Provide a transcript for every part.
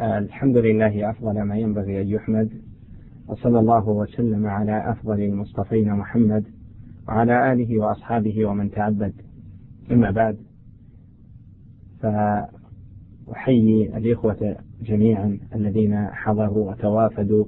الحمد لله أفضل ما ينبغي أن يحمد وصلى الله وسلم على أفضل المصطفين محمد وعلى آله وأصحابه ومن تعبد. أما بعد فأحيي الإخوة جميعا الذين حضروا وتوافدوا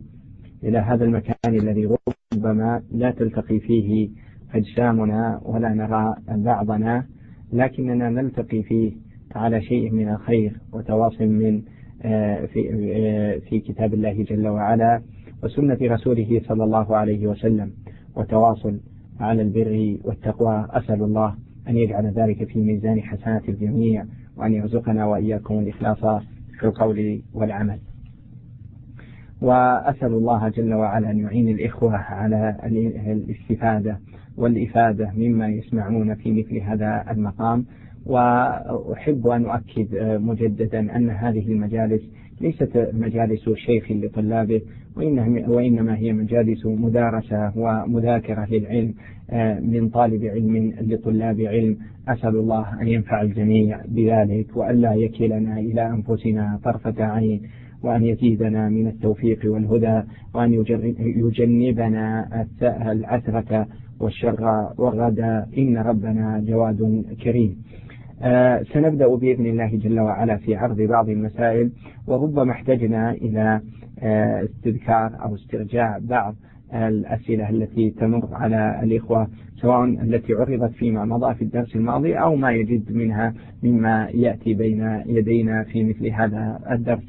إلى هذا المكان الذي ربما لا تلتقي فيه أجسامنا ولا نرى بعضنا لكننا نلتقي فيه على شيء من الخير وتواصل من في آه، في كتاب الله جل وعلا وسنة رسوله صلى الله عليه وسلم وتواصل على البر والتقوى. أسأل الله أن يجعل ذلك في ميزان حسنات الجميع وأن يرزقنا وإياكم الإخلاص في القول والعمل. وأسأل الله جل وعلا أن يعين الإخوة على الاستفادة والإفادة مما يسمعون في مثل هذا المقام. وأحب أن أؤكد مجددا أن هذه المجالس ليست مجالس شيخ لطلابه وإنما هي مجالس مدارسة ومذاكرة للعلم من طالب علم لطلاب علم. أسأل الله أن ينفع الجميع بذلك وألا يكلنا إلى أنفسنا طرفة عين وأن يزيدنا من التوفيق والهدى وأن يجنبنا العثرة والشر والردى. إن ربنا جواد كريم. آه سنبدأ بإذن الله جل وعلا في عرض بعض المسائل وربما احتجنا إلى آه استذكار أو استرجاع بعض الأسئلة التي تمر على الإخوة سواء التي عرضت فيما مضى في الدرس الماضي أو ما يجد منها مما يأتي بين يدينا في مثل هذا الدرس.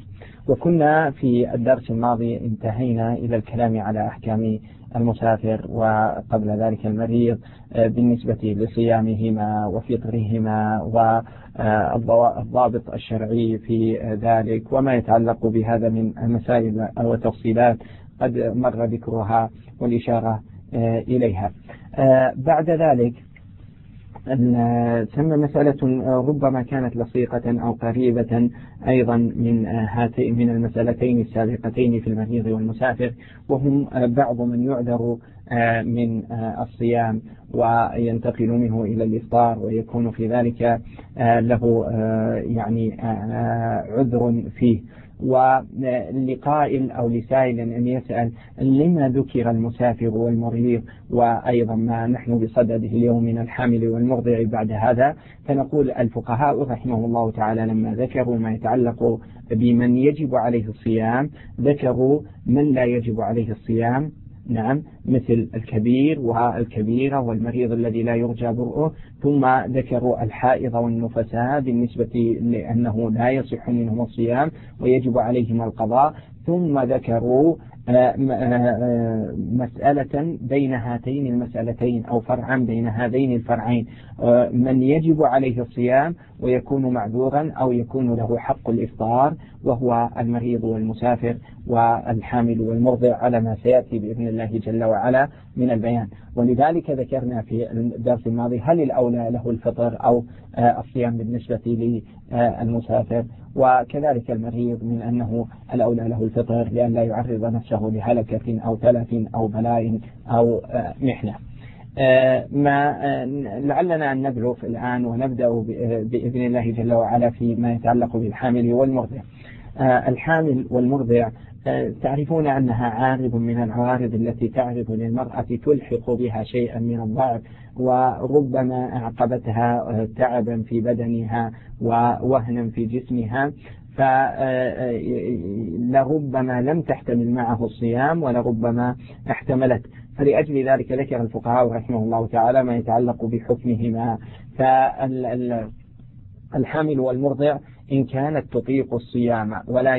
وكنا في الدرس الماضي انتهينا إلى الكلام على أحكام المسافر وقبل ذلك المريض آه، بالنسبة لصيامهما وفطرهما والضابط الشرعي في ذلك وما يتعلق بهذا من مسائل وتفصيلات قد مر ذكرها والإشارة آه، إليها. آه، بعد ذلك ثم مسألة ربما كانت لصيقة أو قريبة أيضا من هاتين من المسألتين السابقتين في المريض والمسافر وهم بعض من يعذر من الصيام وينتقل منه إلى الإفطار ويكون في ذلك له يعني عذر فيه. ولقائل أو لسائل أن يسأل لما ذكر المسافر والمريض وأيضا ما نحن بصدده اليوم من الحامل والمرضع بعد هذا فنقول الفقهاء رحمه الله تعالى لما ذكروا ما يتعلق بمن يجب عليه الصيام ذكروا من لا يجب عليه الصيام نعم مثل الكبير والكبيرة والمريض الذي لا يرجى برؤه ثم ذكروا الحائض والنفساء بالنسبة لأنه لا يصح منهم الصيام ويجب عليهم القضاء. ثم ذكروا آه، آه، مسألة بين هاتين المسألتين أو فرعا بين هذين الفرعين. آه، من يجب عليه الصيام ويكون معذورا أو يكون له حق الإفطار وهو المريض والمسافر والحامل والمرضع على ما سيأتي بإذن الله جل وعلا. من البيان. ولذلك ذكرنا في الدرس الماضي هل الأولى له الفطر أو الصيام بالنسبة للمسافر؟ وكذلك المريض من أنه الأولى له الفطر لأن لا يعرض نفسه لهلكة أو تلف أو بلاء أو محنة. آه، ما آه، لعلنا أن نبلغ الآن ونبدأ بإذن الله جل وعلا فيما يتعلق بالحامل والمرضع. آه، الحامل والمرضع تعرفون أنها عارض من العوارض التي تعرض للمرأة تلحق بها شيئا من الضعف وربما أعقبتها تعبا في بدنها ووهنا في جسمها. فلربما لم تحتمل معه الصيام ولربما احتملت. فلأجل ذلك ذكر الفقهاء رحمه الله تعالى ما يتعلق بحكمهما. فالحامل والمرضع إن كانت تطيق الصيام ولا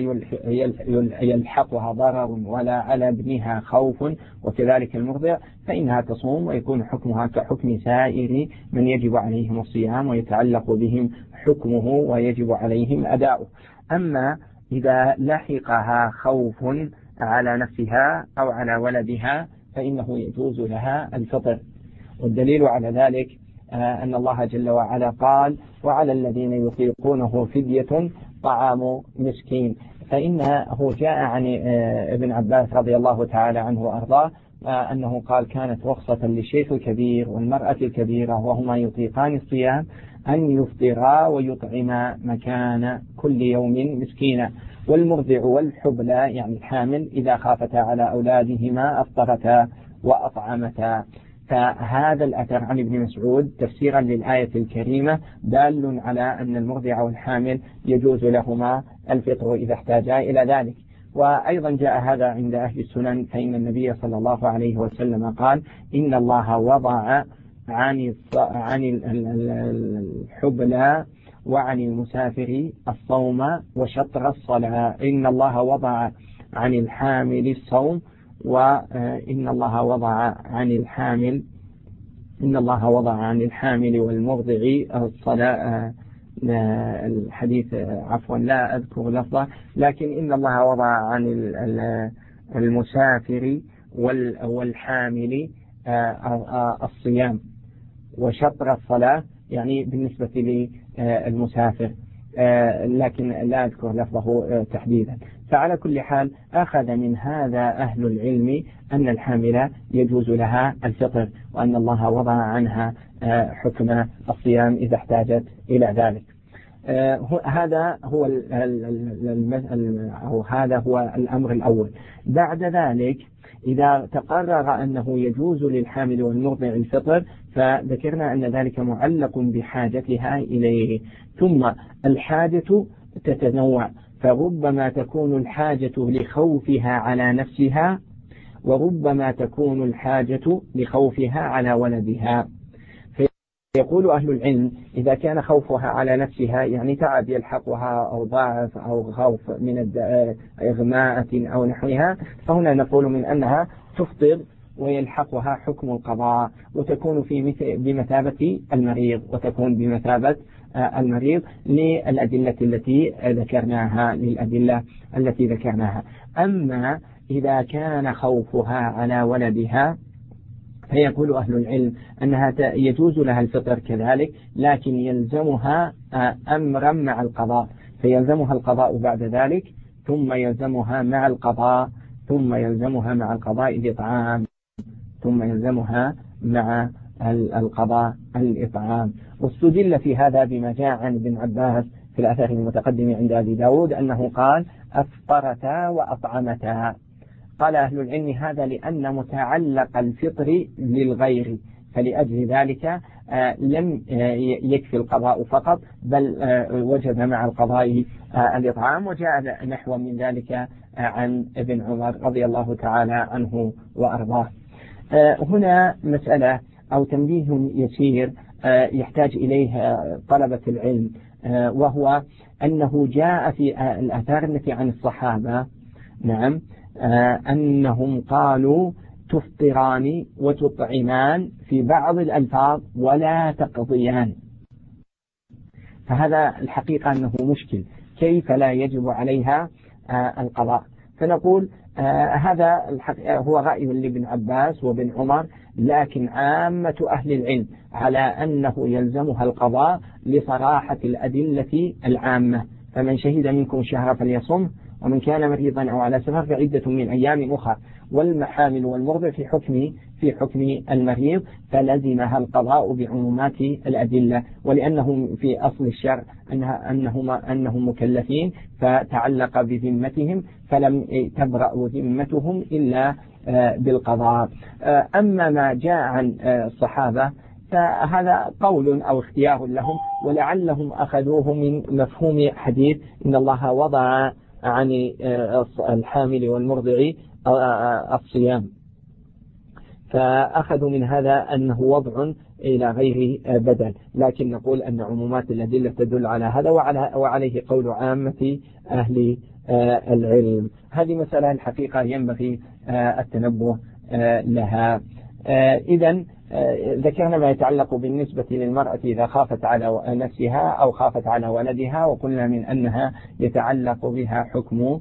يلحقها ضرر ولا على ابنها خوف وكذلك المرضع فإنها تصوم ويكون حكمها كحكم سائر من يجب عليهم الصيام ويتعلق بهم حكمه ويجب عليهم أداؤه. أما إذا لحقها خوف على نفسها أو على ولدها فإنه يجوز لها الفطر. والدليل على ذلك أن الله جل وعلا قال وعلى الذين يطيقونه فدية طعام مسكين. فإنه جاء عن آه، ابن عباس رضي الله تعالى عنه وأرضاه آه، أنه قال كانت رخصة للشيخ الكبير والمرأة الكبيرة وهما يطيقان الصيام أن يفطرا ويطعما مكان كل يوم مسكينا والمرضع والحبلى يعني الحامل إذا خافتا على أولادهما أفطرتا وأطعمتا. فهذا الأثر عن ابن مسعود تفسيرا للآية الكريمة دال على أن المرضع والحامل يجوز لهما الفطر إذا احتاجا إلى ذلك. وأيضا جاء هذا عند أهل السنن فإن النبي صلى الله عليه وسلم قال إن الله وضع عن عن الحبلى وعن المسافر الصوم وشطر الصلاة. إن الله وضع عن الحامل الصوم وإن الله وضع عن الحامل إن الله وضع عن الحامل والمرضع الصلاة الحديث عفوا لا أذكر لفظه لكن إن الله وضع عن المسافر والحامل الصيام وشطر الصلاة يعني بالنسبة للمسافر. لكن لا أذكر لفظه تحديدا. فعلى كل حال أخذ من هذا أهل العلم أن الحاملة يجوز لها الفطر وأن الله وضع عنها حكم الصيام إذا احتاجت إلى ذلك. هذا هو أو هذا هو الأمر الأول. بعد ذلك إذا تقرر أنه يجوز للحامل والمرضع الفطر فذكرنا أن ذلك معلق بحاجتها إليه. ثم الحاجة تتنوع. فربما تكون الحاجة لخوفها على نفسها وربما تكون الحاجة لخوفها على ولدها. يقول أهل العلم إذا كان خوفها على نفسها يعني تعب يلحقها أو ضعف أو خوف من إغماءة أو نحوها فهنا نقول من أنها تفطر ويلحقها حكم القضاء وتكون في بمثابة المريض وتكون بمثابة آه، المريض للأدلة التي ذكرناها للأدلة التي ذكرناها. أما إذا كان خوفها على ولدها فيقول أهل العلم أنها يجوز لها الفطر كذلك لكن يلزمها آه، أمرا مع القضاء. فيلزمها القضاء بعد ذلك ثم يلزمها مع القضاء ثم يلزمها مع القضاء الإطعام ثم يلزمها مع القضاء الإطعام. واستدل في هذا بما جاء عن ابن عباس في الأثر المتقدم عند أبي داود أنه قال أفطرتا وأطعمتا. قال أهل العلم هذا لأن متعلق الفطر للغير فلأجل ذلك آه، لم آه، يكفي القضاء فقط بل آه، وجب مع القضاء الإطعام. وجاء نحو من ذلك عن ابن عمر رضي الله تعالى عنه وأرضاه. هنا مسألة أو تنبيه يسير يحتاج إليه طلبة العلم وهو أنه جاء في الآثار التي عن الصحابة. نعم. أنهم قالوا تفطران وتطعمان في بعض الألفاظ ولا تقضيان. فهذا الحقيقة أنه مشكل. كيف لا يجب عليها آه، القضاء؟ فنقول آه هذا هو رأي لابن عباس وابن عمر لكن عامة أهل العلم على أنه يلزمها القضاء لصراحة الأدلة العامة. فمن شهد منكم شهر فليصم ومن كان مريضا أو على سفر فعدة من أيام أخرى. والمحامل والمرضع في حكم في حكم المريض فلزمها القضاء بعمومات الأدلة. ولأنهم في أصل الشرع أنها أنهما أنهم مكلفين فتعلق بذمتهم فلم تبرأ ذمتهم إلا آه، بالقضاء. آه، أما ما جاء عن آه، الصحابة فهذا قول أو اختيار لهم ولعلهم أخذوه من مفهوم حديث إن الله وضع عن الحامل والمرضع الصيام. فأخذوا من هذا أنه وضع إلى غير بدل. لكن نقول أن عمومات الأدلة تدل على هذا وعلى وعليه قول عامة أهل العلم. هذه مسألة الحقيقة ينبغي التنبه لها. إذا ذكرنا ما يتعلق بالنسبة للمرأة إذا خافت على نفسها أو خافت على ولدها وقلنا من أنها يتعلق بها حكم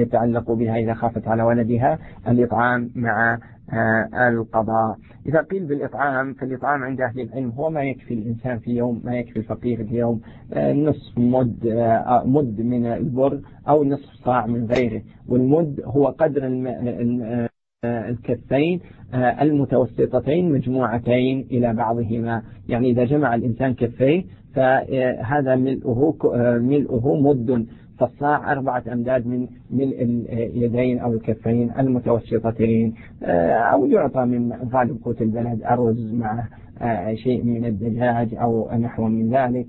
يتعلق بها إذا خافت على ولدها الإطعام مع آه، القضاء. إذا قيل بالإطعام فالإطعام عند أهل العلم هو ما يكفي الإنسان في يوم ما يكفي الفقير في يوم آه، نصف مد آه، مد من البر أو نصف صاع من غيره. والمد هو قدر الكفين المتوسطتين مجموعتين إلى بعضهما. يعني إذا جمع الإنسان كفيه فهذا ملؤه ملؤه مد فالصاع أربعة أمداد من ملء اليدين أو الكفين المتوسطتين. أو يعطى من غالب قوت البلد أرز مع شيء من الدجاج أو نحو من ذلك.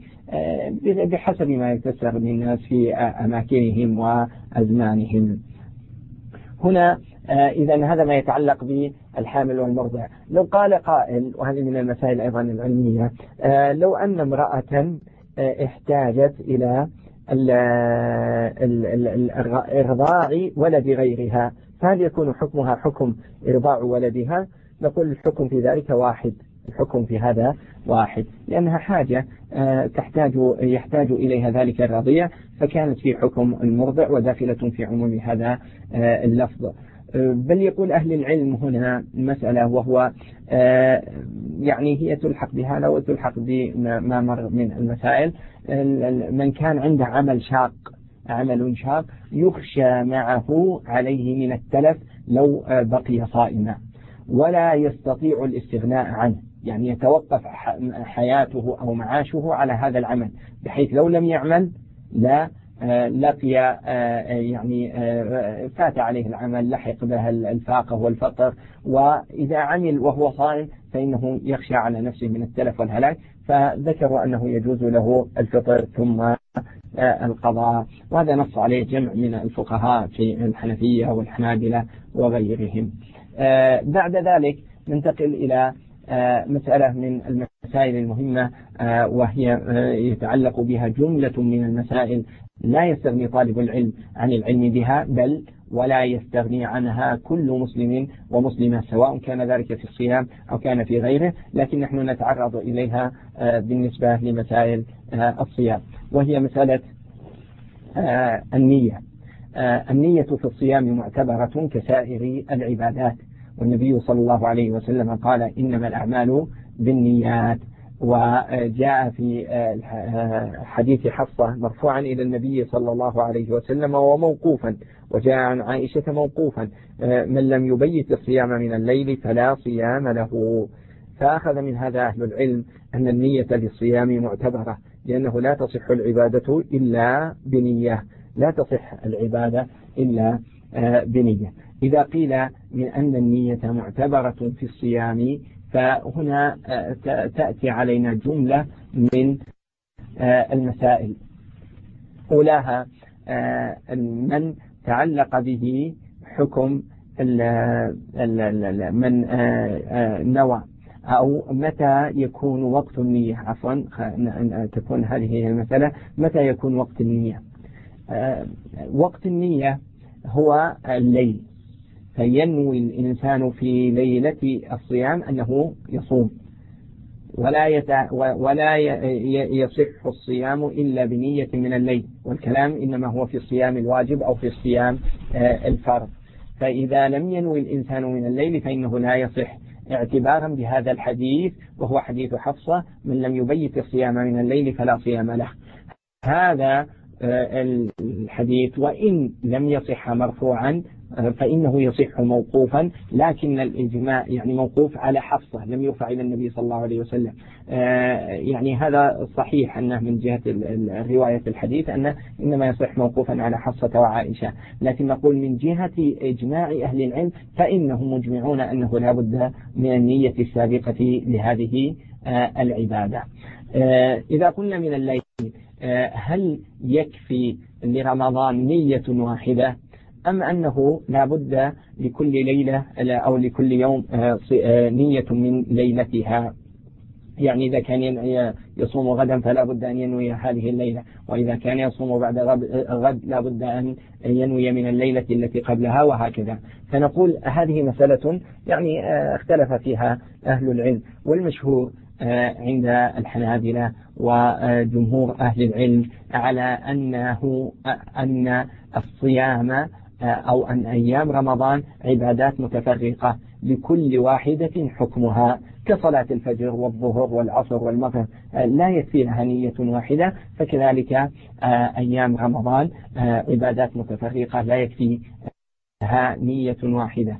بحسب ما يتسر للناس في أماكنهم وأزمانهم. هنا إذا هذا ما يتعلق بالحامل والمرضع. لو قال قائل وهذه من المسائل أيضا العلمية لو أن امرأة احتاجت إلى إرضاع ولد غيرها فهل يكون حكمها حكم إرضاع ولدها؟ نقول الحكم في ذلك واحد الحكم في هذا واحد لأنها حاجة آه، تحتاج يحتاج إليها ذلك الرضيع فكانت في حكم المرضع وداخلة في عموم هذا آه، اللفظ. آه، بل يقول أهل العلم هنا مسألة وهو يعني هي تلحق بهذا وتلحق بما مر من المسائل. من كان عنده عمل شاق عمل شاق يخشى معه عليه من التلف لو بقي صائما ولا يستطيع الاستغناء عنه. يعني يتوقف حياته أو معاشه على هذا العمل بحيث لو لم يعمل لا آه، لقي آه، يعني آه، فات عليه العمل لحق به الفاقة والفقر وإذا عمل وهو صائم فإنه يخشى على نفسه من التلف والهلاك فذكروا أنه يجوز له الفطر ثم القضاء. وهذا نص عليه جمع من الفقهاء في الحنفية والحنابلة وغيرهم. بعد ذلك ننتقل إلى آه، مسألة من المسائل المهمة آه، وهي آه، يتعلق بها جملة من المسائل لا يستغني طالب العلم عن العلم بها بل ولا يستغني عنها كل مسلم ومسلمة سواء كان ذلك في الصيام أو كان في غيره لكن نحن نتعرض إليها بالنسبة لمسائل الصيام. وهي مسألة النية. النية في الصيام معتبرة كسائر العبادات. والنبي صلى الله عليه وسلم قال إنما الأعمال بالنيات. وجاء في حديث حفصة مرفوعا إلى النبي صلى الله عليه وسلم وموقوفا وجاء عن عائشة موقوفا من لم يبيت الصيام من الليل فلا صيام له. فأخذ من هذا أهل العلم أن النية للصيام معتبرة لأنه لا تصح العبادة إلا بنية لا تصح العبادة إلا بنية. إذا قيل من أن النية معتبرة في الصيام فهنا آه، تأتي علينا جملة من آه، المسائل. أولاها آه، من تعلق به حكم من نوى أو متى يكون وقت النية. عفوا تكون هذه المسألة. متى يكون وقت النية؟ وقت النية هو الليل. فينوي الإنسان في ليلة الصيام أنه يصوم. ولا يت... ولا يصح الصيام إلا بنية من الليل. والكلام إنما هو في الصيام الواجب أو في الصيام آه، الفرض. فإذا لم ينوي الإنسان من الليل فإنه لا يصح. اعتبارا بهذا الحديث وهو حديث حفصة من لم يبيت الصيام من الليل فلا صيام له. هذا آه، الحديث. وإن لم يصح مرفوعا فإنه يصح موقوفا لكن الإجماع يعني موقوف على حفصة لم يرفع إلى النبي صلى الله عليه وسلم. آه، يعني هذا صحيح أنه من جهة رواية الحديث أنه إنما يصح موقوفا على حفصة وعائشة. لكن نقول من جهة إجماع أهل العلم فإنهم مجمعون أنه لا بد من النية السابقة لهذه آه، العبادة. آه، إذا قلنا من الليل هل يكفي لرمضان نية واحدة؟ أم أنه لا بد لكل ليلة أو لكل يوم آه، آه، نية من ليلتها. يعني إذا كان يصوم غدا فلا بد أن ينوي هذه الليلة. وإذا كان يصوم بعد غد لا بد أن ينوي من الليلة التي قبلها وهكذا. فنقول هذه مسألة يعني آه، اختلف فيها أهل العلم. والمشهور عند الحنابلة وجمهور أهل العلم على أنه أن الصيام أو أن أيام رمضان عبادات متفرقة لكل واحدة حكمها كصلاة الفجر والظهر والعصر والمغرب لا يكفي لها نية واحدة. فكذلك أيام رمضان عبادات متفرقة لا يكفي نية واحدة.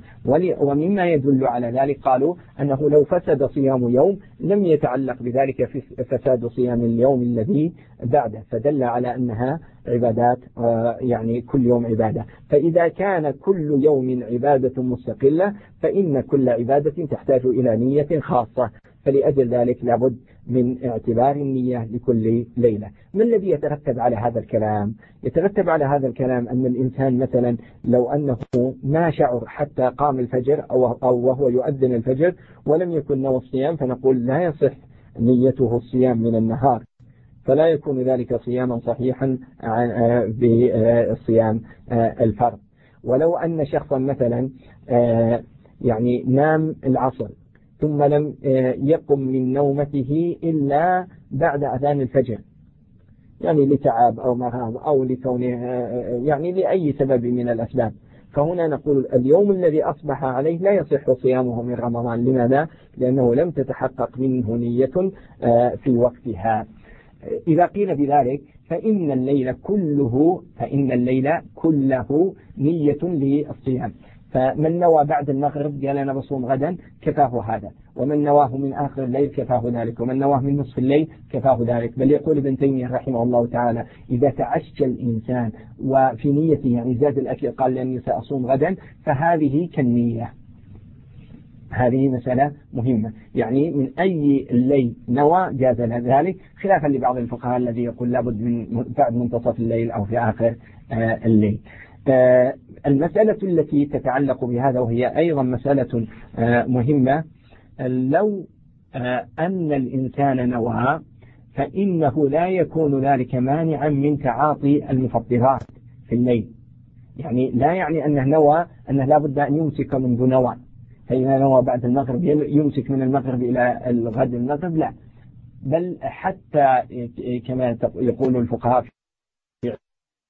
ومما يدل على ذلك قالوا أنه لو فسد صيام يوم لم يتعلق بذلك فساد صيام اليوم الذي بعده فدل على أنها عبادات آه، يعني كل يوم عبادة. فإذا كان كل يوم عبادة مستقلة فإن كل عبادة تحتاج إلى نية خاصة. فلأجل ذلك لابد من اعتبار النية لكل ليلة. ما الذي يترتب على هذا الكلام؟ يترتب على هذا الكلام أن الإنسان مثلا لو أنه ما شعر حتى قام الفجر أو, وهو يؤذن الفجر ولم يكن نوى الصيام فنقول لا يصح نيته الصيام من النهار. فلا يكون ذلك صياما صحيحا بصيام الفرض. ولو أن شخصا مثلا يعني نام العصر ثم لم آه، يقم من نومته إلا بعد أذان الفجر. يعني لتعب أو مرض أو لكونه آه، آه، يعني لأي سبب من الأسباب. فهنا نقول اليوم الذي أصبح عليه لا يصح صيامه من رمضان. لماذا؟ لأنه لم تتحقق منه نية في وقتها. إذا قيل بذلك فإن الليل كله فإن الليل كله نية للصيام. فمن نوى بعد المغرب؟ قال أنا بصوم غدا كفاه هذا. ومن نواه من آخر الليل؟ كفاه ذلك. ومن نواه من نصف الليل؟ كفاه ذلك. بل يقول ابن تيمية رحمه الله تعالى إذا تعشى الإنسان وفي نيته يعني زاد الأكل قال لأني سأصوم غدا فهذه كالنية. هذه مسألة مهمة. يعني من أي الليل نوى جاز ذلك؟ خلافا لبعض الفقهاء الذي يقول لابد من بعد منتصف الليل أو في آخر آه، الليل. المسألة التي تتعلق بهذا وهي أيضا مسألة آه، مهمة. لو آه، أن الإنسان نوى فإنه لا يكون ذلك مانعا من تعاطي المفطرات في الليل. يعني لا يعني أنه نوى أنه لا بد أن يمسك منذ نوى. فإذا نوى بعد المغرب يمسك من المغرب إلى الغد المغرب لا. بل حتى كما يقول الفقهاء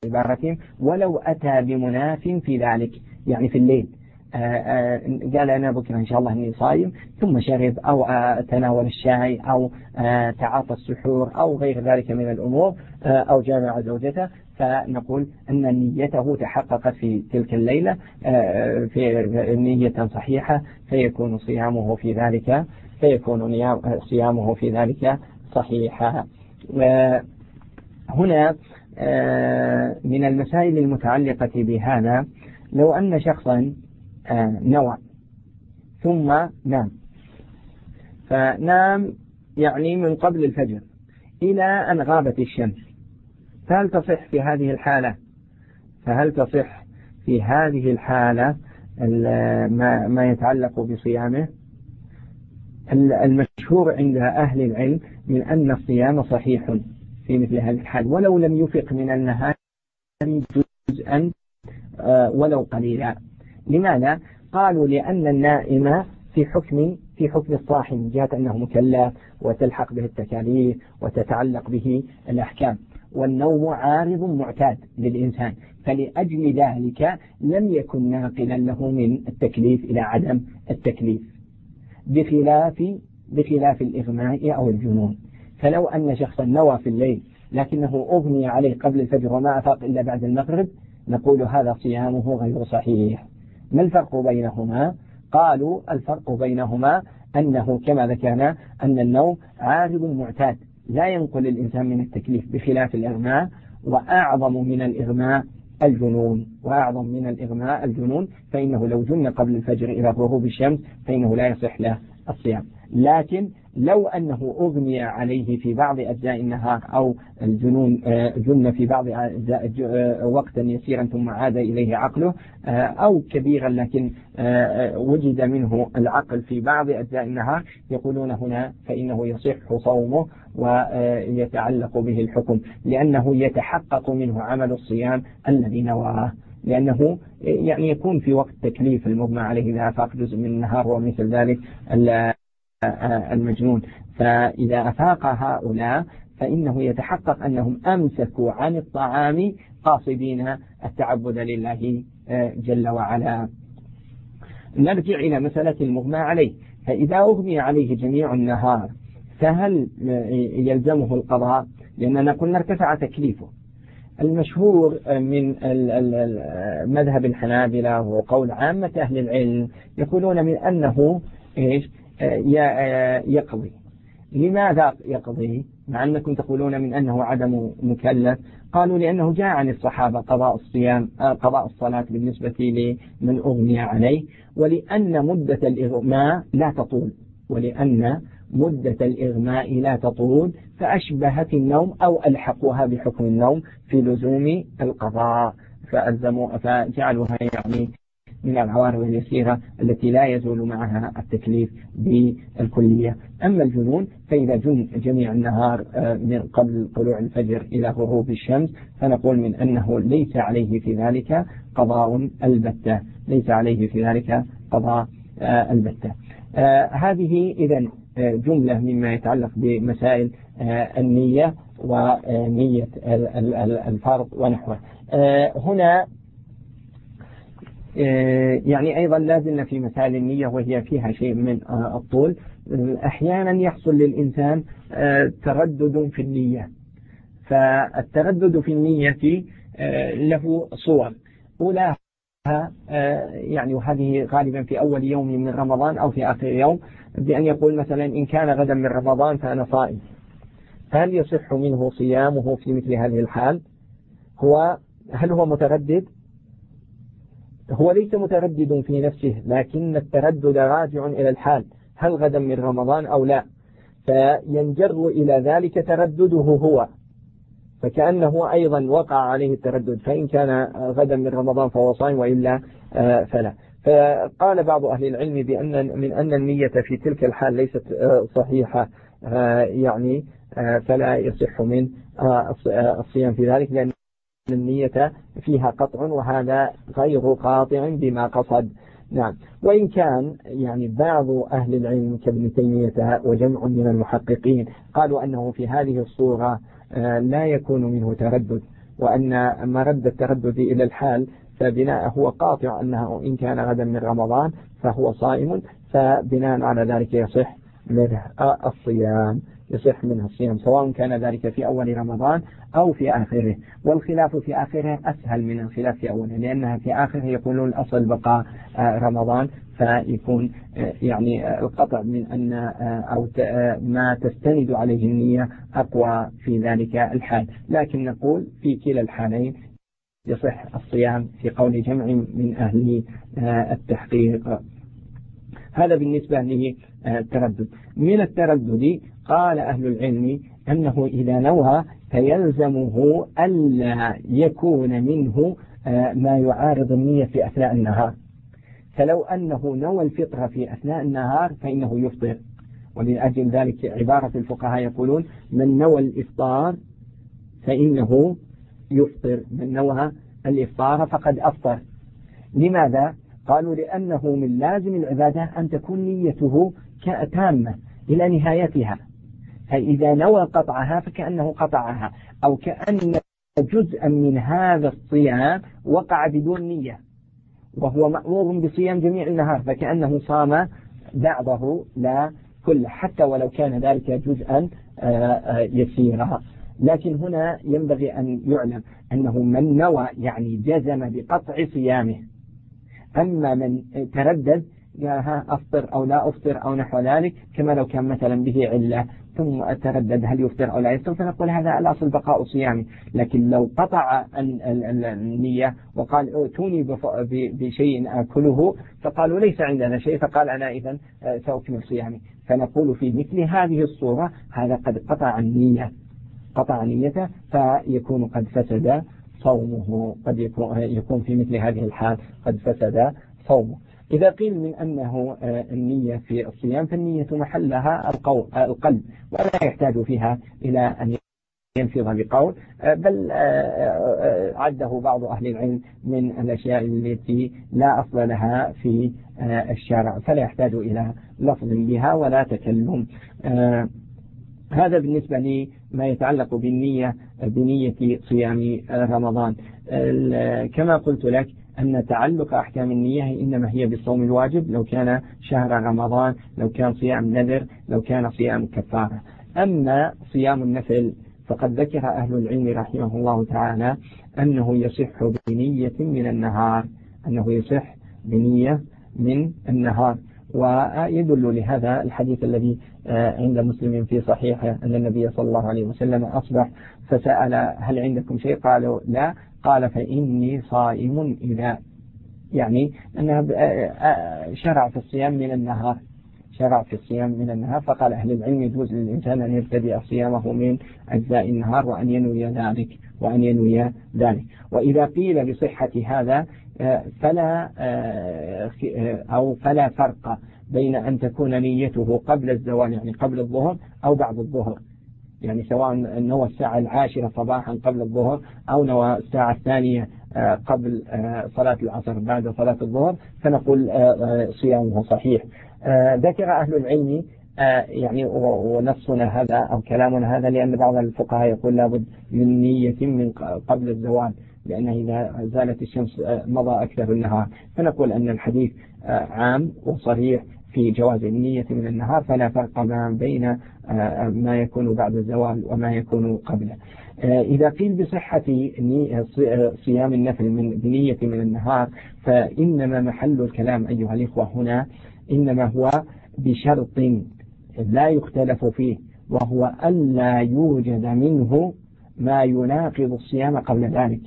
عبارتهم ولو أتى بمناف في ذلك يعني في الليل. آه، آه، قال أنا بكرة إن شاء الله أني صايم ثم شرب أو آه، تناول الشاي أو تعاطى السحور أو غير ذلك من الأمور أو جامع زوجته. فنقول أن نيته تحققت في تلك الليلة في نية صحيحة فيكون صيامه في ذلك فيكون صيامه في ذلك صحيحا. هنا من المسائل المتعلقة بهذا لو أن شخصا آه، نوى ثم نام. فنام يعني من قبل الفجر إلى أن غابت الشمس. فهل تصح في هذه الحالة؟ فهل تصح في هذه الحالة ما, ما يتعلق بصيامه؟ المشهور عند أهل العلم من أن الصيام صحيح. في مثل هذه الحال. ولو لم يفق من النهار جزءا آه، ولو قليلا. لماذا؟ قالوا لأن النائم في حكم في حكم الصاحي من جهة أنه مكلف وتلحق به التكاليف وتتعلق به الأحكام. والنوم عارض معتاد للإنسان. فلأجل ذلك لم يكن ناقلا له من التكليف إلى عدم التكليف. بخلاف بخلاف الإغماء أو الجنون. فلو أن شخصا نوى في الليل لكنه أغني عليه قبل الفجر وما أفاق إلا بعد المغرب نقول هذا صيامه غير صحيح. ما الفرق بينهما؟ قالوا الفرق بينهما أنه كما ذكرنا أن النوم عارض معتاد لا ينقل الإنسان من التكليف بخلاف الإغماء وأعظم من الإغماء الجنون. وأعظم من الإغماء الجنون فإنه لو جن قبل الفجر إلى غروب الشمس فإنه لا يصح له الصيام. لكن لو أنه أغمي عليه في بعض أجزاء النهار أو الجنون آه، جن في بعض أجزاء آه، وقتا يسيرا ثم عاد إليه عقله آه، أو كبيرا لكن وجد منه العقل في بعض أجزاء النهار يقولون هنا فإنه يصح صومه ويتعلق به الحكم لأنه يتحقق منه عمل الصيام الذي نواه لأنه يعني يكون في وقت تكليف المغمى عليه إذا أفاق جزء من النهار ومثل ذلك المجنون. فإذا أفاق هؤلاء فإنه يتحقق أنهم أمسكوا عن الطعام قاصدين التعبد لله آه، جل وعلا. نرجع إلى مسألة المغمى عليه. فإذا أغمي عليه جميع النهار فهل آه، يلزمه القضاء؟ لأننا قلنا ارتفع تكليفه. المشهور من مذهب الحنابلة وقول عامة أهل العلم يقولون من أنه إيش؟ يقضي. لماذا يقضي؟ مع أنكم تقولون من أنه عدم مكلف. قالوا لأنه جاء عن الصحابة قضاء الصيام قضاء الصلاة بالنسبة لمن أغني عليه. ولأن مدة الإغماء لا تطول. ولأن مدة الإغماء لا تطول فأشبهت النوم أو ألحقوها بحكم النوم في لزوم القضاء. فألزموا فجعلوها يعني من العوارض اليسيرة التي لا يزول معها التكليف بالكلية. أما الجنون فإذا جن جميع النهار آه، من قبل طلوع الفجر إلى غروب الشمس فنقول من أنه ليس عليه في ذلك قضاء البتة. ليس عليه في ذلك قضاء آه، البتة. آه، هذه إذا جملة مما يتعلق بمسائل النية ونية الفرض ونحوه. هنا يعني أيضا لازلنا في مسائل النية وهي فيها شيء من الطول. أحيانا يحصل للإنسان تردد في النية. فالتردد في النية له صور. أولاها يعني وهذه غالبا في أول يوم من رمضان أو في آخر يوم بأن يقول مثلا إن كان غدا من رمضان فأنا صائم. هل يصح منه صيامه في مثل هذه الحال؟ هو هل هو متردد؟ هو ليس متردد في نفسه لكن التردد راجع إلى الحال هل غدا من رمضان أو لا؟ فينجر إلى ذلك تردده هو فكأنه أيضا وقع عليه التردد فإن كان غدا من رمضان فهو صائم وإلا آه، فلا. فقال بعض أهل العلم بأن من أن النية في تلك الحال ليست آه، صحيحة آه، يعني فلا يصح من الصيام في ذلك لأن النية فيها قطع وهذا غير قاطع بما قصد. نعم. وإن كان يعني بعض أهل العلم كابن تيمية وجمع من المحققين قالوا أنه في هذه الصورة آه، لا يكون منه تردد وأن مرد التردد إلى الحال فبناء هو قاطع أنه إن كان غدا من رمضان فهو صائم فبناء على ذلك يصح منه الصيام يصح منه الصيام سواء كان ذلك في أول رمضان أو في آخره. والخلاف في آخره أسهل من الخلاف في أوله لأنها في آخره يقولون الأصل بقاء آه، رمضان فيكون آه، يعني القطع من أن آه، أو ما تستند عليه النية أقوى في ذلك الحال. لكن نقول في كلا الحالين يصح الصيام في قول جمع من أهل التحقيق. هذا بالنسبة للتردد من التردد قال أهل العلم أنه إذا نوى فيلزمه ألا يكون منه آه، ما يعارض النية في أثناء النهار. فلو أنه نوى الفطرة في أثناء النهار فإنه يفطر. ولأجل ذلك عبارة الفقهاء يقولون من نوى الإفطار فإنه يفطر. من نوى الإفطار فقد أفطر. لماذا؟ قالوا لأنه من لازم العبادة أن تكون نيته تامة إلى نهايتها. فإذا نوى قطعها فكأنه قطعها. أو كأن جزءا من هذا الصيام وقع بدون نية. وهو مأمور بصيام جميع النهار فكأنه صام بعضه لا كله حتى ولو كان ذلك جزءا آه، آه، يسيرا. لكن هنا ينبغي أن يعلم أنه من نوى يعني جزم بقطع صيامه. أما من تردد ها أفطر أو لا أفطر أو نحو ذلك كما لو كان مثلا به علة ثم أتردد هل يفطر أو لا يفطر فنقول هذا الأصل بقاء صيامي. لكن لو قطع النية وقال ائتوني بشيء آكله فقالوا ليس عندنا شيء فقال أنا إذا آه، سأكمل صيامي. فنقول في مثل هذه الصورة هذا قد قطع النية قطع نيته فيكون قد فسد صومه قد يكون في مثل هذه الحال قد فسد صومه. إذا قيل من أنه آه، النية في الصيام فالنية محلها القلب ولا يحتاج فيها إلى أن ينفض بقول آه، بل آه، عده بعض أهل العلم من الأشياء التي لا أصل لها في الشرع فلا يحتاج إلى لفظ بها ولا تكلم. هذا بالنسبة لي ما يتعلق بالنية بنية صيام رمضان. كما قلت لك أن تعلق أحكام النية إنما هي بالصوم الواجب لو كان شهر رمضان لو كان صيام نذر لو كان صيام كفارة. أما صيام النفل فقد ذكر أهل العلم رحمه الله تعالى أنه يصح بنية من النهار أنه يصح بنية من النهار. ويدل لهذا الحديث الذي آه، عند مسلم في صحيحه أن النبي صلى الله عليه وسلم أصبح فسأل هل عندكم شيء؟ قالوا لا قال فإني صائم إذا. يعني أنه آه، شرع في الصيام من النهار. شرع في الصيام من النهار. فقال أهل العلم يجوز للإنسان أن يبتدئ صيامه من أجزاء النهار وأن ينوي ذلك وأن ينوي ذلك. وإذا قيل بصحة هذا فلا أو فلا فرق بين أن تكون نيته قبل الزوال يعني قبل الظهر أو بعد الظهر. يعني سواء نوى الساعة العاشرة صباحا قبل الظهر أو نوى الساعة الثانية آه، قبل آه، صلاة العصر بعد صلاة الظهر فنقول آه، صيامه صحيح. ذكر أهل العلم يعني ونصنا هذا أو كلامنا هذا لأن بعض الفقهاء يقول لابد من نية من قبل الزوال لأنه إذا زالت الشمس مضى أكثر النهار. فنقول أن الحديث عام وصريح في جواز النية من النهار فلا فرق ما بين آه، ما يكون بعد الزوال وما يكون قبله. آه، إذا قيل بصحة صيام النفل من بنية من النهار فإنما محل الكلام أيها الإخوة هنا إنما هو بشرط لا يختلف فيه وهو ألا يوجد منه ما يناقض الصيام قبل ذلك.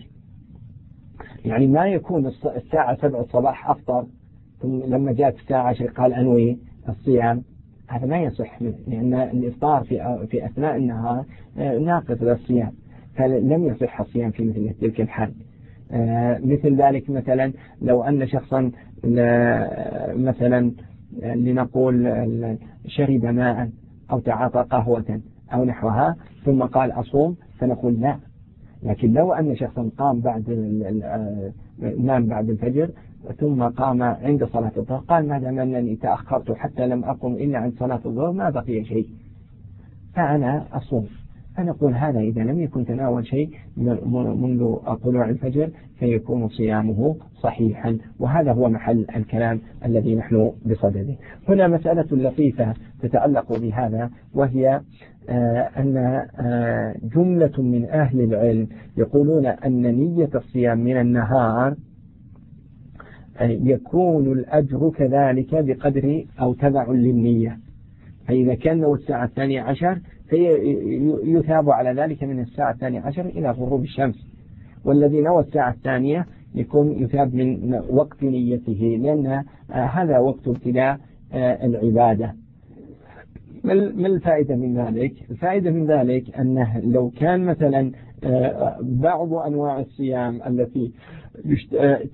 يعني ما يكون الساعة سبع الصباح أفطر ثم لما جاءت الساعة 10 قال أنوي الصيام هذا ما يصح لأن الإفطار في في أثناء النهار آه، ناقض للصيام فلم يصح الصيام في مثل تلك الحال. آه، مثل ذلك مثلا لو أن شخصا مثلا لنقول شرب ماء أو تعاطى قهوة أو نحوها ثم قال أصوم فنقول لا. لكن لو أن شخصا قام بعد آه، نام بعد الفجر ثم قام عند صلاة الظهر. قال ما دام أنني تأخرت حتى لم أقم إلا عند صلاة الظهر؟ ما بقي شيء. فأنا أصوم. فنقول هذا إذا لم يكن تناول شيء منذ طلوع الفجر فيكون صيامه صحيحا. وهذا هو محل الكلام الذي نحن بصدده. هنا مسألة لطيفة تتعلق بهذا وهي آه، أن آه، جملة من أهل العلم يقولون أن نية الصيام من النهار يكون الأجر كذلك بقدر أو تبع للنية. فإذا كان الساعة الثانية عشر فيثاب على ذلك من الساعة الثانية عشر إلى غروب الشمس. والذي نوى الساعة الثانية يكون يثاب من وقت نيته لأن هذا وقت ابتداء آه، العبادة. ما الفائدة من ذلك؟ الفائدة من ذلك أنه لو كان مثلا آه، بعض أنواع الصيام التي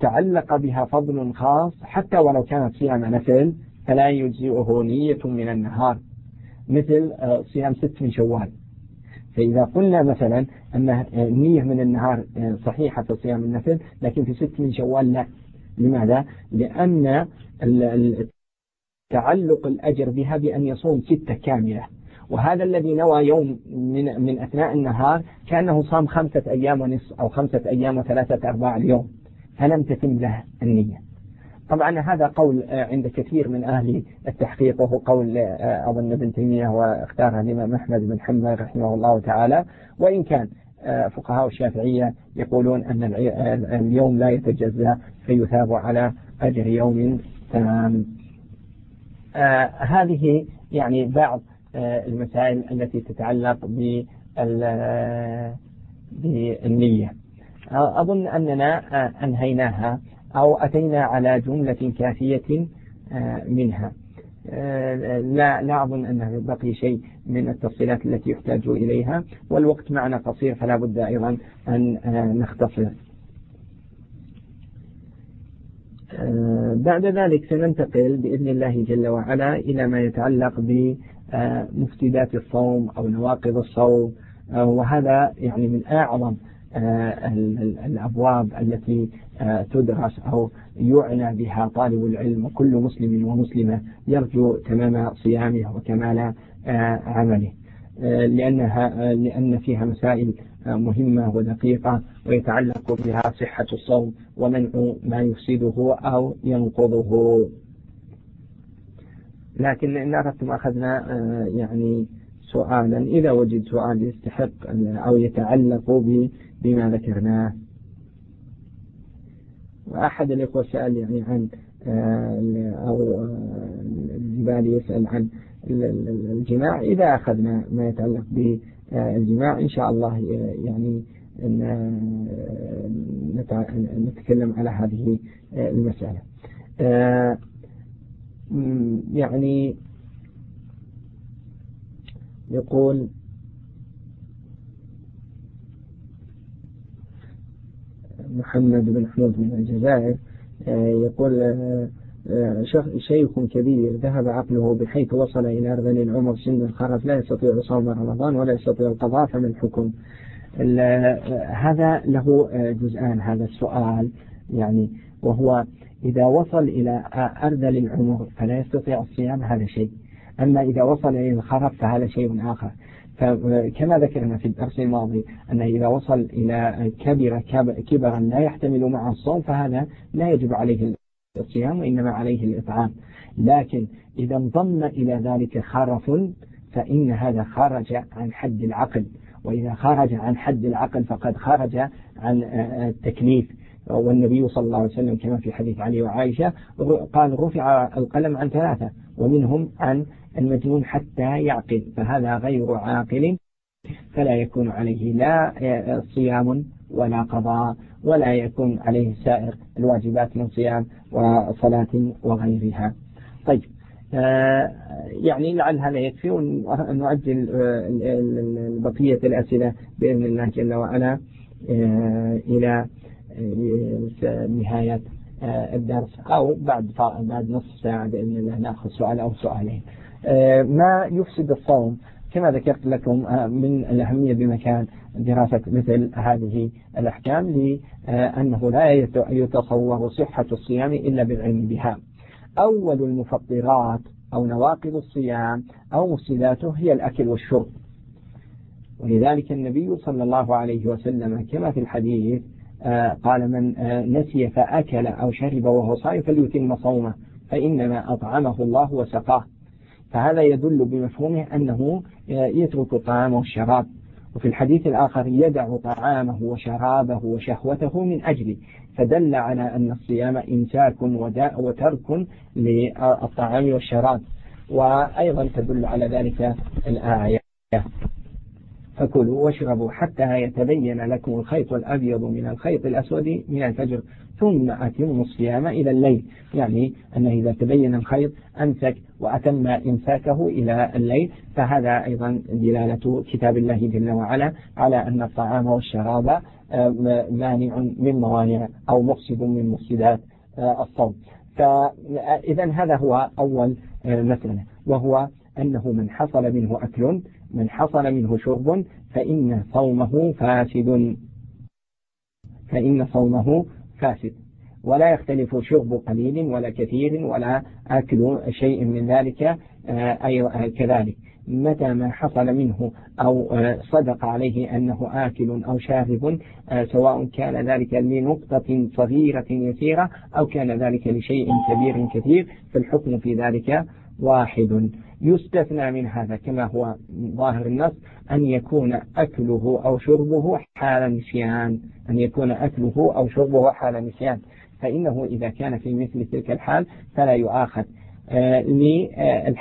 تعلق بها فضل خاص حتى ولو كانت صيام نفل فلا يجزئه نية من النهار مثل آه، صيام ست من شوال. فإذا قلنا مثلا أن النية من النهار آه، صحيحة في صيام النفل لكن في ست من شوال لا. لماذا؟ لأن تعلق الأجر بها بأن يصوم ستة كاملة. وهذا الذي نوى يوم من, من أثناء النهار كأنه صام خمسة أيام ونصف أو خمسة أيام وثلاثة أرباع اليوم. فلم تتم له النية. طبعا هذا قول آه، عند كثير من أهل التحقيق وهو قول آه، أظن ابن تيمية واختارها الإمام أحمد بن حنبل رحمه الله تعالى. وإن كان آه، فقهاء الشافعية يقولون أن اليوم لا يتجزأ فيثاب على أجر يوم تام هذه يعني بعض المسائل التي تتعلق بالنية. أظن أننا أنهيناها أو أتينا على جملة كافية منها. لا لا أظن أنه بقي شيء من التفصيلات التي يحتاج إليها. والوقت معنا قصير فلا بد أيضا أن نختصر. بعد ذلك سننتقل بإذن الله جل وعلا إلى ما يتعلق بمفسدات الصوم أو نواقض الصوم. وهذا يعني من أعظم آه، الأبواب التي آه، تدرس أو يعنى بها طالب العلم وكل مسلم ومسلمة يرجو تمام صيامه وكمال آه، عمله. لأنها لأن فيها مسائل مهمة ودقيقة ويتعلق بها صحة الصوم ومنع ما يفسده أو ينقضه. لكن إن أردتم أخذنا يعني سؤالا إذا وجد سؤال يستحق أو يتعلق بما ذكرناه. وأحد الإخوة سأل يعني عن آه، أو الجبال يسأل عن الجماع. إذا أخذنا ما يتعلق بالجماع إن شاء الله يعني نتكلم على هذه المسألة. آه، يعني يقول محمد بن حمود من الجزائر آه، يقول آه، شيخ كبير ذهب عقله بحيث وصل إلى أرذل العمر سن الخرف لا يستطيع صوم رمضان ولا يستطيع القضاء فما الحكم؟ هذا له جزءان هذا السؤال. يعني وهو إذا وصل إلى أرذل العمر فلا يستطيع الصيام هذا شيء. أما إذا وصل إلى الخرف فهذا شيء آخر. فكما ذكرنا في الدرس الماضي أنه إذا وصل إلى كبر كبرا لا يحتمل مع الصوم فهذا لا يجب عليه الصيام وإنما عليه الإطعام. لكن إذا انضم إلى ذلك خرف فإن هذا خرج عن حد العقل. وإذا خرج عن حد العقل فقد خرج عن التكليف. والنبي صلى الله عليه وسلم كما في حديث علي وعائشة قال رفع القلم عن ثلاثة ومنهم عن المجنون حتى يعقل فهذا غير عاقل فلا يكون عليه لا صيام ولا قضاء ولا يكون عليه سائر الواجبات من صيام وصلاة وغيرها. طيب آه يعني لعل هذا يكفي ونؤجل بقية الأسئلة بإذن الله جل وعلا آه إلى نهاية آه، الدرس أو بعد بعد نصف ساعة بإذن الله نأخذ سؤال أو سؤالين. آه، ما يفسد الصوم كما ذكرت لكم آه، من الأهمية بمكان دراسة مثل هذه الأحكام لأنه لا يتصور صحة الصيام إلا بالعلم بها. أول المفطرات أو نواقض الصيام أو مفسداته هي الأكل والشرب. ولذلك النبي صلى الله عليه وسلم كما في الحديث آه، قال من آه، نسي فأكل أو شرب وهو صائم فليتم صومه فإنما أطعمه الله وسقاه. فهذا يدل بمفهومه أنه يترك الطعام والشراب وفي الحديث الآخر يدع طعامه وشرابه وشهوته من أجله فدل على أن الصيام إمساك وترك للطعام والشراب. وأيضا تدل على ذلك الآية. فكلوا واشربوا حتى يتبين لكم الخيط الأبيض من الخيط الأسود من الفجر ثم أتموا الصيام إلى الليل. يعني أنه إذا تبين الخيط أمسك وأتم إمساكه إلى الليل. فهذا أيضا دلالة كتاب الله جل وعلا على أن الطعام والشراب آه، مانع من موانع أو مفسد من مفسدات آه، الصوم. فإذا هذا هو أول آه، مسألة وهو أنه من حصل منه أكل من حصل منه شرب فإن صومه فاسد. فإن صومه فاسد. ولا يختلف شرب قليل ولا كثير ولا أكل شيء من ذلك آه، أي كذلك. متى ما حصل منه أو آه، صدق عليه أنه آكل أو شارب آه، سواء كان ذلك لنقطة صغيرة يسيرة أو كان ذلك لشيء كبير كثير فالحكم في ذلك واحد. يستثنى من هذا كما هو ظاهر النص أن يكون أكله أو شربه حال نسيان أن يكون أكله أو شربه حال نسيان. فإنه إذا كان في مثل تلك الحال فلا يؤاخذ. آه،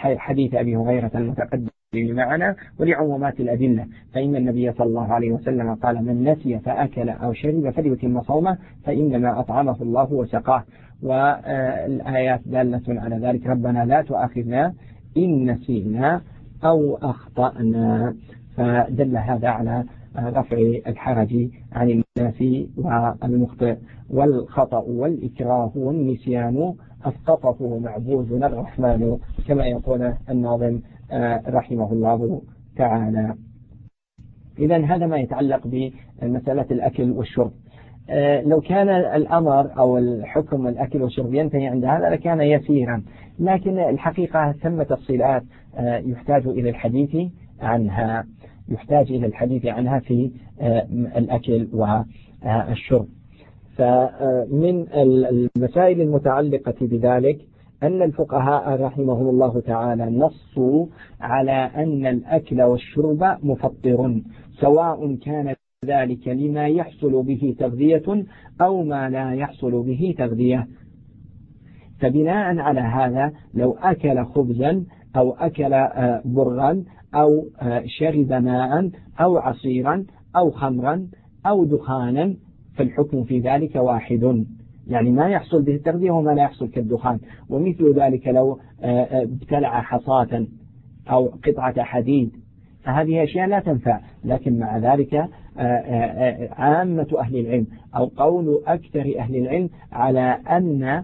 لحديث أبي هريرة المتقدم معنا ولعمومات الأدلة. فإن النبي صلى الله عليه وسلم قال من نسي فأكل أو شرب فليتم صومه فإنما أطعمه الله وسقاه. والآيات دالة على ذلك. ربنا لا تؤاخذنا إن نسينا أو أخطأنا. فدل هذا على رفع الحرج عن الناس والمخطئ والخطأ والإكراه والنسيان. أسقطه معبودنا الرحمن كما يقول الناظم رحمه الله تعالى. إذا هذا ما يتعلق بمسألة الأكل والشرب. آه، لو كان الأمر أو الحكم الأكل والشرب ينتهي عند هذا لكان يسيرا. لكن الحقيقة ثمة تفصيلات آه، يحتاج إلى الحديث عنها يحتاج إلى الحديث عنها في آه، الأكل والشرب. فمن المسائل المتعلقة بذلك أن الفقهاء رحمهم الله تعالى نصوا على أن الأكل والشرب مفطر سواء كان ذلك لما يحصل به تغذية أو ما لا يحصل به تغذية. فبناء على هذا لو أكل خبزا أو أكل آه، برا أو آه، شرب ماء أو عصيرا أو خمرا أو دخانا فالحكم في ذلك واحد. يعني ما يحصل به التغذية وما لا يحصل كالدخان. ومثل ذلك لو آه، ابتلع حصاة أو قطعة حديد. فهذه أشياء لا تنفع. لكن مع ذلك عامة أهل العلم أو قول أكثر أهل العلم على أن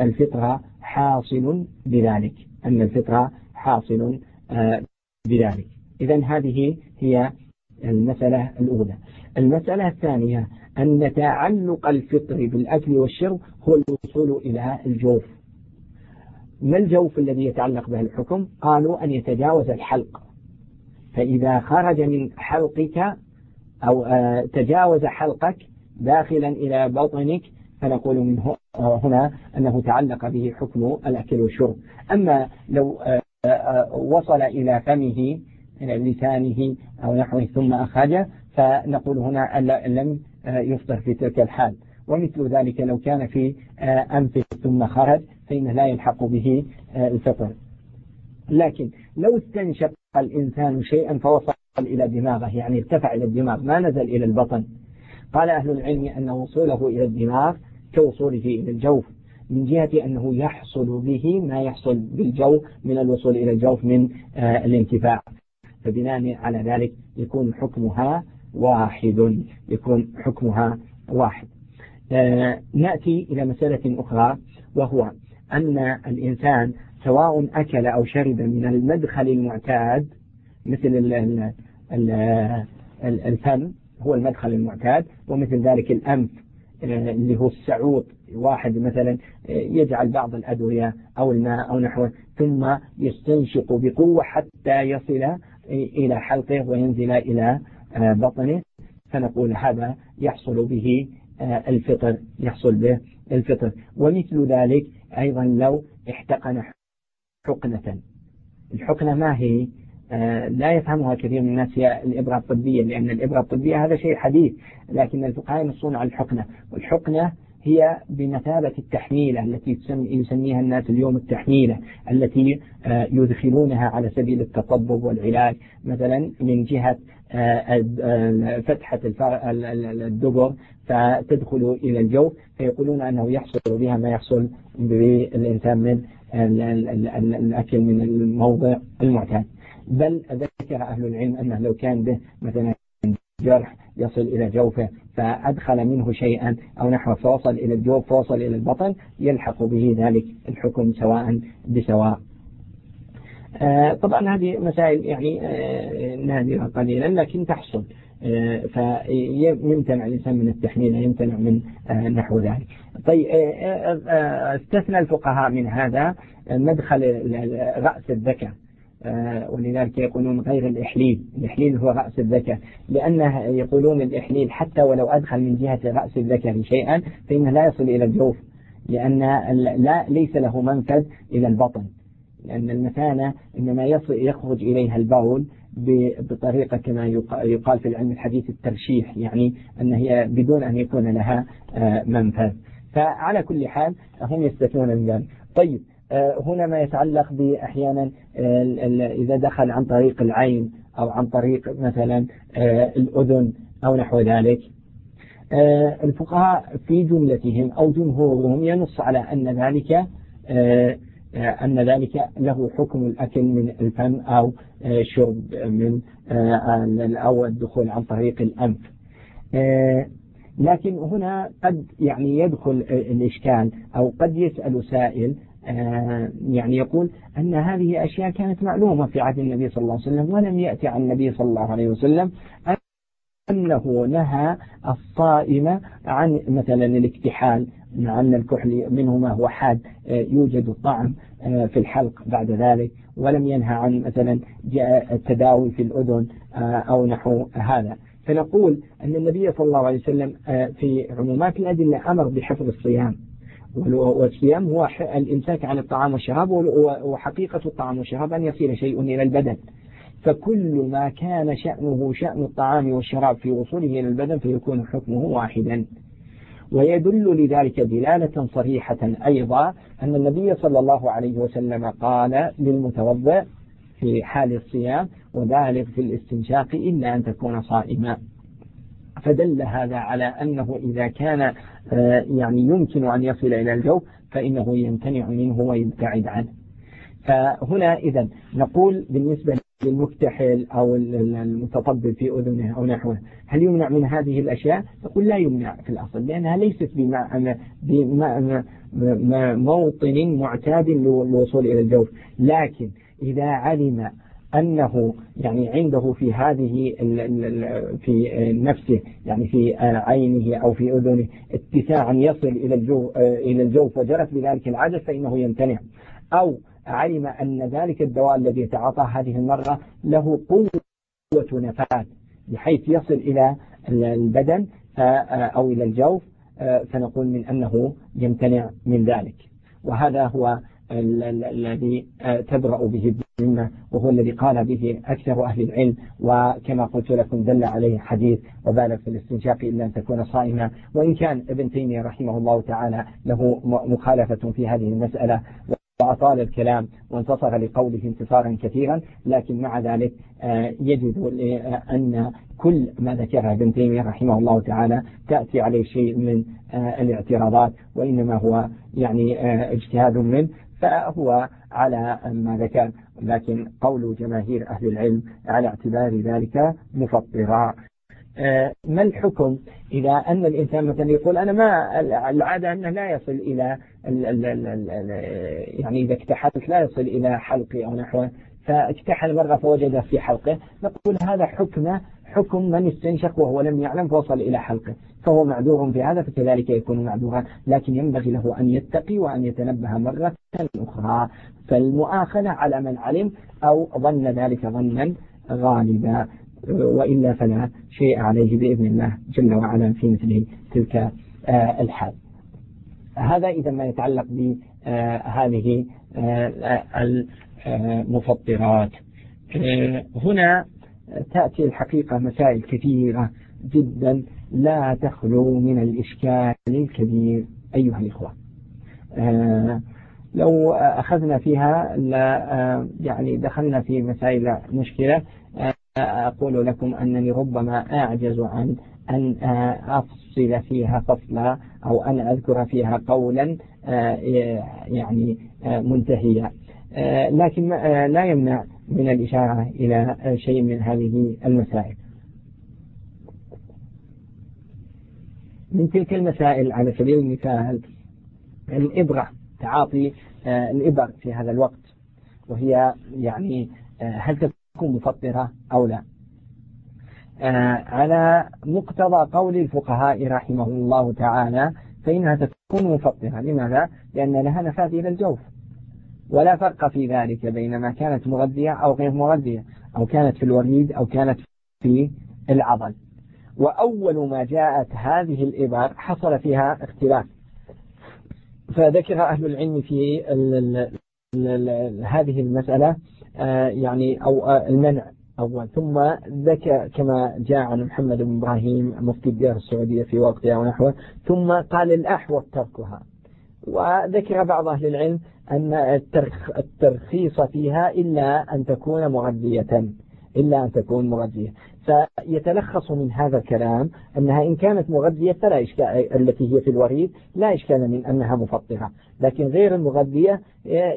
الفطرة حاصل بذلك أن الفطرة حاصل آه، بذلك. إذا هذه هي المسألة الأولى. المسألة الثانية أن تعلق الفطر بالأكل والشرب هو الوصول إلى الجوف. ما الجوف الذي يتعلق به الحكم؟ قالوا أن يتجاوز الحلق. فإذا خرج من حلقك أو آه، تجاوز حلقك داخلا إلى بطنك فنقول منه هنا أنه تعلق به حكم الأكل والشرب. أما لو آه، آه، وصل إلى فمه إلى لسانه أو نحوه ثم أخرج فنقول هنا لم آه، يفطر في تلك الحال. ومثل ذلك لو كان في أنفه ثم خرج فإنه لا يلحق به الفطر. لكن لو استنشق الإنسان شيئا فوصل إلى دماغه يعني ارتفع إلى الدماغ ما نزل إلى البطن. قال أهل العلم أن وصوله إلى الدماغ كوصوله إلى الجوف من جهة أنه يحصل به ما يحصل بالجوف من الوصول إلى الجوف من آه، الانتفاع. فبناء على ذلك يكون حكمها واحد يكون حكمها واحد. آه، نأتي إلى مسألة أخرى وهو أن الإنسان سواء أكل أو شرب من المدخل المعتاد مثل الفم هو المدخل المعتاد ومثل ذلك الأنف آه، اللي هو السعوط. واحد مثلا آه، يجعل بعض الأدوية أو الماء أو نحوه ثم يستنشق بقوة حتى يصل إلى حلقه وينزل إلى آه، بطنه. فنقول هذا يحصل به الفطر يحصل به الفطر. ومثل ذلك أيضا لو احتقن حقنة. الحقنة ما هي؟ آه، لا يفهمها كثير من الناس هي الإبرة الطبية لأن الإبرة الطبية هذا شيء حديث لكن الفقهاء ينصون على الحقنة. والحقنة هي بمثابة التحميلة التي يسميها الناس اليوم التحميلة التي آه، يدخلونها على سبيل التطبب والعلاج. مثلا من جهة آه، فتحة الدبر فتدخل إلى الجو فيقولون أنه يحصل بها ما يحصل بالإنسان من الأكل من الموضع المعتاد. بل ذكر أهل العلم أنه لو كان به مثلا جرح يصل إلى جوفه فأدخل منه شيئا أو نحو فوصل إلى الجوف فوصل إلى البطن يلحق به ذلك الحكم سواء بسواء. آه طبعا هذه مسائل يعني آه نادرة قليلا لكن تحصل. فيمتنع الإنسان من التحميل يمتنع من آه، نحو ذلك. طيب آه، استثنى الفقهاء من هذا مدخل رأس الذكر آه، ولذلك يقولون غير الإحليل. الإحليل هو رأس الذكر لأنه يقولون الإحليل حتى ولو أدخل من جهة رأس الذكر شيئا فإنه لا يصل إلى الجوف. لأن لا ليس له منفذ إلى البطن. لأن المثانة إنما يخرج إليها البول بطريقة كما يقال في العلم الحديث الترشيح يعني أن هي بدون أن يكون لها آه، منفذ. فعلى كل حال هم يستثنون من ذلك طيب آه، هنا ما يتعلق بأحيانا آه، إذا دخل عن طريق العين أو عن طريق مثلا الأذن أو نحو ذلك الفقهاء في جملتهم أو جمهورهم ينص على أن ذلك أن ذلك له حكم الأكل من الفم أو شرب من أو الدخول عن طريق الأنف. لكن هنا قد يعني يدخل الإشكال أو قد يسأل سائل آه، يعني يقول أن هذه أشياء كانت معلومة في عهد النبي صلى الله عليه وسلم ولم يأتي عن النبي صلى الله عليه وسلم أنه نهى الصائم عن مثلا الاكتحال. مع أن الكحل منه ما هو حاد آه، يوجد طعم آه، في الحلق بعد ذلك ولم ينهى عن مثلا التداوي في الأذن أو نحو هذا. فنقول أن النبي صلى الله عليه وسلم في عمومات الأدلة أمر بحفظ الصيام والصيام هو الإمساك عن الطعام والشراب وحقيقة الطعام والشراب أن يصير شيء إلى البدن. فكل ما كان شأنه شأن الطعام والشراب في وصوله إلى البدن فيكون حكمه واحدا. ويدل لذلك دلالة صريحة أيضا أن النبي صلى الله عليه وسلم قال للمتوضئ في حال الصيام وبالغ في الاستنشاق إلا أن تكون صائما. فدل هذا على أنه إذا كان آه، يعني يمكن أن يصل إلى الجو فإنه يمتنع منه ويبتعد عنه. فهنا إذا نقول بالنسبة للمكتحل أو المتطبب في أذنه أو نحوه. هل يمنع من هذه الأشياء؟ نقول لا يمنع في الأصل لأنها ليست بموطن معتاد للوصول إلى الجوف. لكن إذا علم أنه يعني عنده في هذه في نفسه يعني في عينه أو في أذنه اتساعا يصل إلى الجوف إلى الجوف وجرت بذلك العدد فإنه يمتنع. أو علم أن ذلك الدواء الذي يتعاطاه هذه المرة له قوة نفاذ بحيث يصل إلى البدن أو إلى الجوف فنقول من أنه يمتنع من ذلك. وهذا هو الذي تبرأ به الذمة وهو الذي قال به أكثر أهل العلم وكما قلت لكم دل عليه حديث وبالغ في الاستنشاق إلا أن تكون صائما وإن كان ابن تيمية رحمه الله تعالى له مخالفة في هذه المسألة وأطال الكلام وانتصر لقوله انتصارا كثيرا لكن مع ذلك آه، يجد أن كل ما ذكره ابن تيمية رحمه الله تعالى تأتي عليه شيء من آه، الاعتراضات وإنما هو يعني آه، اجتهاد منه فهو على ما ذكر. لكن قول جماهير أهل العلم على اعتبار ذلك مفطرا آه، ما الحكم إذا أن الإنسان مثلا يقول أنا ما العادة أنه لا يصل إلى يعني إذا اكتحلت لا يصل إلى حلقي أو نحوه فاكتحل مرة فوجد في حلقه نقول هذا حكمه حكم من استنشق وهو لم يعلم فوصل إلى حلقه فهو معذور في هذا فكذلك يكون معذورا لكن ينبغي له أن يتقي وأن يتنبه مرة أخرى. فالمؤاخذة على من علم أو ظن ذلك ظنا غالبا. وإلا فلا شيء عليه بإذن الله جل وعلا في مثل تلك آه، الحال. هذا إذا ما يتعلق بهذه آه، المفطرات. آه، هنا تأتي الحقيقة مسائل كثيرة جدا لا تخلو من الإشكال الكبير أيها الإخوة. لو أخذنا فيها لا يعني دخلنا في مسائل مشكلة أقول لكم أنني ربما أعجز عن أن أفصل فيها فصلا أو أن أذكر فيها قولا يعني منتهيا. لكن لا يمنع من الإشارة إلى شيء من هذه المسائل. من تلك المسائل على سبيل المثال الإبرة تعاطي الإبر في هذا الوقت وهي يعني هل تكون مفطرة أو لا. آه، على مقتضى قول الفقهاء رحمه الله تعالى فإنها تكون مفطرة. لماذا؟ لأن لها نفاذ إلى الجوف. ولا فرق في ذلك بين ما كانت مغذية أو غير مغذية أو كانت في الوريد أو كانت في العضل. وأول ما جاءت هذه الإبر حصل فيها اختلاف. فذكر أهل العلم في هذه المسألة يعني أو آه، المنع أول. ثم ذكر كما جاء عن محمد بن إبراهيم مفتي الديار السعودية في وقتها ونحوه. ثم قال الأحوط تركها. وذكر بعض أهل العلم أن الترخيص فيها إلا أن تكون مغذية إلا أن تكون مغذية. فيتلخص من هذا الكلام أنها إن كانت مغذية فلا إشكال التي هي في الوريد لا إشكال من أنها مفطرة. لكن غير المغذية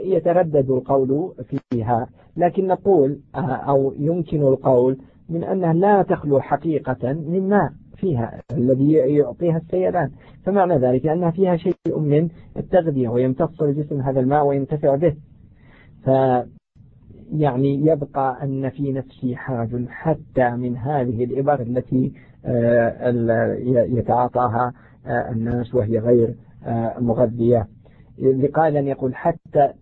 يتردد القول فيها. لكن نقول أو يمكن القول من أنها لا تخلو حقيقة من ماء فيها الذي يعطيها السيلان فمعنى ذلك أنها فيها شيء من التغذية ويمتص الجسم هذا الماء وينتفع به. ف يعني يبقى أن في نفسي حرج حتى من هذه الإبر التي آه، يتعاطاها آه، الناس وهي غير آه، مغذية. لقائل أن يقول حتى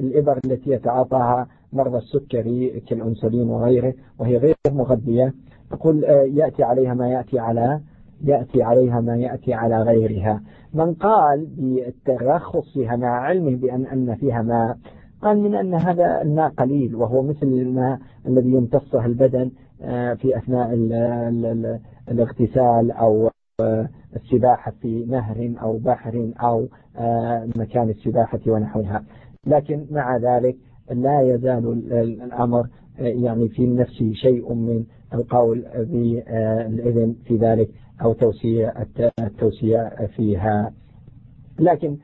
الإبر التي يتعاطاها مرضى السكري كالأنسولين وغيره وهي غير مغذية. يقول يأتي عليها ما يأتي على يأتي عليها ما يأتي على غيرها. من قال بالترخص فيها مع علمه بأن أن فيها ماء قال من أن هذا الماء قليل وهو مثل الماء الذي يمتصه البدن آه، في أثناء الاغتسال أو آه، السباحة في نهر أو بحر أو آه، مكان السباحة ونحوها. لكن مع ذلك لا يزال الأمر يعني في النفس شيء من القول بالإذن في ذلك أو توسيع التوسيع فيها. لكن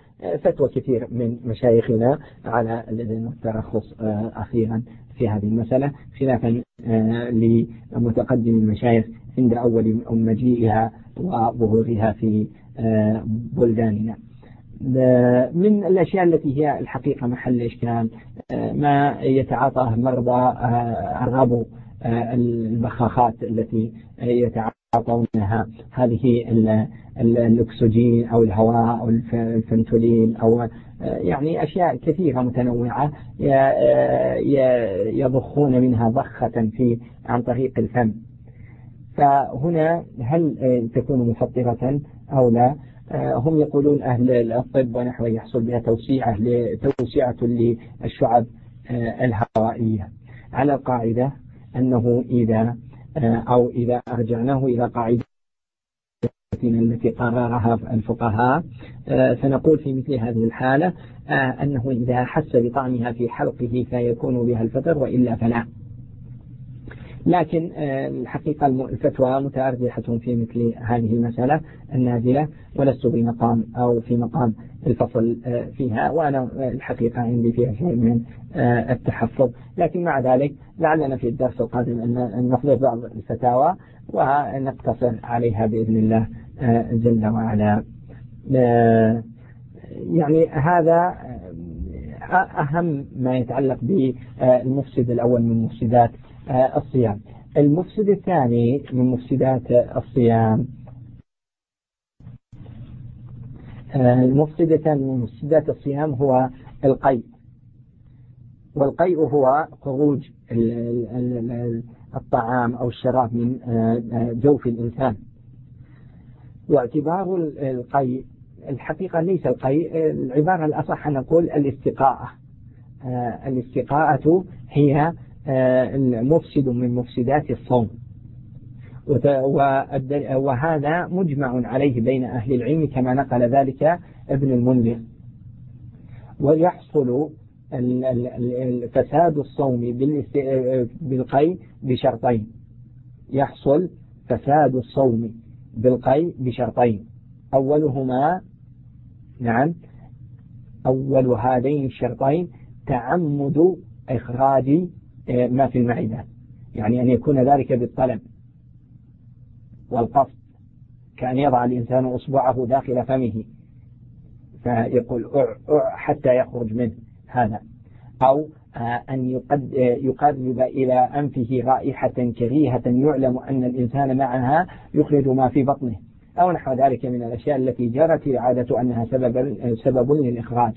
فتوى كثير من مشايخنا على الإذن والترخص أخيرا في هذه المسألة خلافا لمتقدم المشايخ عند أول مجيئها وظهورها في بلداننا. من الأشياء التي هي الحقيقة محل إشكال ما يتعاطاه مرضى أرغبوا البخاخات التي يتعاطونها هذه الأكسجين أو الهواء أو الفنتولين أو يعني أشياء كثيرة متنوعة يضخون منها ضخة في عن طريق الفم. فهنا هل تكون مفطرة أو لا؟ هم يقولون أهل الطب ونحو يحصل بها توسيعة توسعة للشعب الهوائية. على القاعدة أنه إذا أو إذا أرجعناه إلى قاعدة التي قررها الفقهاء. فنقول في مثل هذه الحالة أنه إذا حس بطعمها في حلقه فيكون بها الفطر وإلا فلا. لكن الحقيقة الفتوى متأرجحة في مثل هذه المسألة النازلة ولست بمقام أو في مقام الفصل فيها وأنا الحقيقة عندي فيها شيء من التحفظ. لكن مع ذلك لعلنا في الدرس القادم أن نحضر بعض الفتاوى ونقتصر عليها بإذن الله جل وعلا. يعني هذا أهم ما يتعلق بالمفسد الأول من مفسدات الصيام. المفسد الثاني من مفسدات الصيام المفسد الثاني من مفسدات الصيام هو القيء والقيء هو خروج الطعام أو الشراب من جوف الإنسان. واعتبار القيء الحقيقة ليس القيء العبارة الأصح أن نقول الاستقاءة. الاستقاءة هي مفسد من مفسدات الصوم. وهذا مجمع عليه بين أهل العلم كما نقل ذلك ابن المنذر. ويحصل فساد الصوم بالقي بشرطين. يحصل فساد الصوم بالقي بشرطين. أولهما نعم أول هذين الشرطين تعمد إخراج ما في المعدة. يعني أن يكون ذلك بالطلب والقصد كأن يضع الإنسان أصبعه داخل فمه فيقول حتى يخرج منه هذا. أو أن يقرب إلى أنفه رائحة كريهة يعلم أن الإنسان معها يخرج ما في بطنه. أو نحو ذلك من الأشياء التي جرت العادة أنها سبب, سبب للإخراج.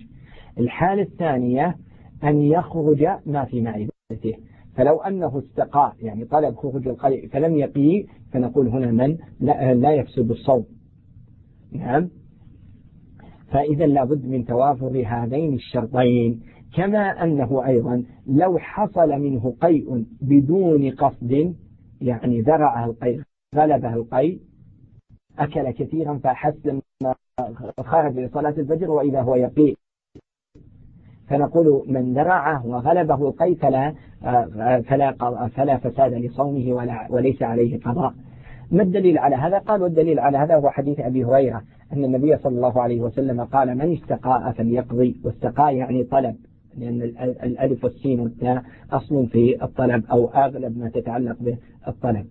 الحالة الثانية أن يخرج ما في معدته فلو أنه استقاء يعني طلب خروج القيء فلم يقي فنقول هنا من؟ لا, لا يفسد الصوم. نعم. فإذا لابد من توافر هذين الشرطين. كما أنه أيضا لو حصل منه قيء بدون قصد يعني ذرعه القيء غلبه القيء أكل كثيرا فحس لما خرج لصلاة الفجر وإذا هو يقيء فنقول من ذرعه وغلبه القيء فلا فلا فلا فساد لصومه ولا وليس عليه قضاء. ما الدليل على هذا؟ قال والدليل على هذا هو حديث أبي هريرة أن النبي صلى الله عليه وسلم قال من استقاء فليقضي واستقاء يعني طلب لأن الألف والسين والتاء أصل في الطلب أو أغلب ما تتعلق به الطلب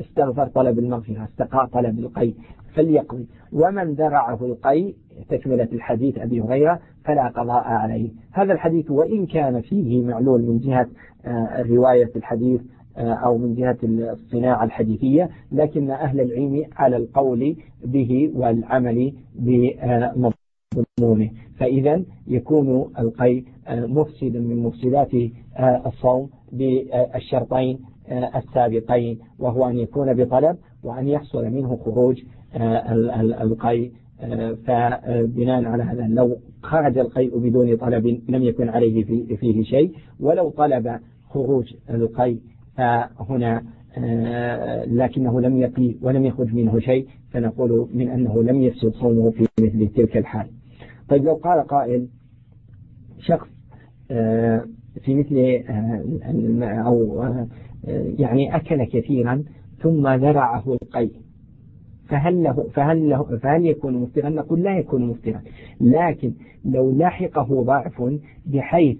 استغفر طلب المغفرة استقاء طلب القي فليقضي ومن ذرعه القي تكملة الحديث أبي هريرة فلا قضاء عليه. هذا الحديث وإن كان فيه معلول من جهة آه، رواية الحديث آه، أو من جهة الصناعة الحديثية لكن أهل العلم على القول به والعمل بمضمونه. فإذا يكون القي آه، مفسدا من مفسدات الصوم بالشرطين السابقين وهو أن يكون بطلب وأن يحصل منه خروج القيء فبناء على هذا لو خرج القيء بدون طلب لم يكن عليه فيه شيء. ولو طلب خروج القيء فهنا لكنه لم يقي ولم يخرج منه شيء فنقول من أنه لم يفسد صومه في مثل تلك الحال. طيب لو قال قائل شخص في مثل أو يعني أكل كثيرا ثم ذرعه القيء فهل له فهل له فهل يكون مفطرا؟ نقول لا يكون مفطرا، لكن لو لاحقه ضعف بحيث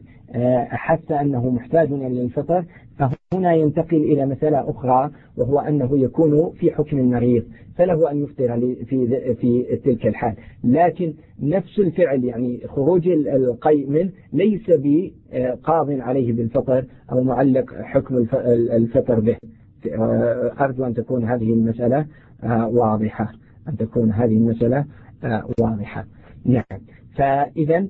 أحس أنه محتاج إلى الفطر فهنا ينتقل إلى مسألة أخرى وهو أنه يكون في حكم المريض فله أن يفطر في في تلك الحال. لكن نفس الفعل يعني خروج القيء منه ليس بقاض عليه بالفطر أو معلق حكم الفطر به. أرجو أن تكون هذه المسألة واضحة. أن تكون هذه المسألة واضحة. نعم. فإذا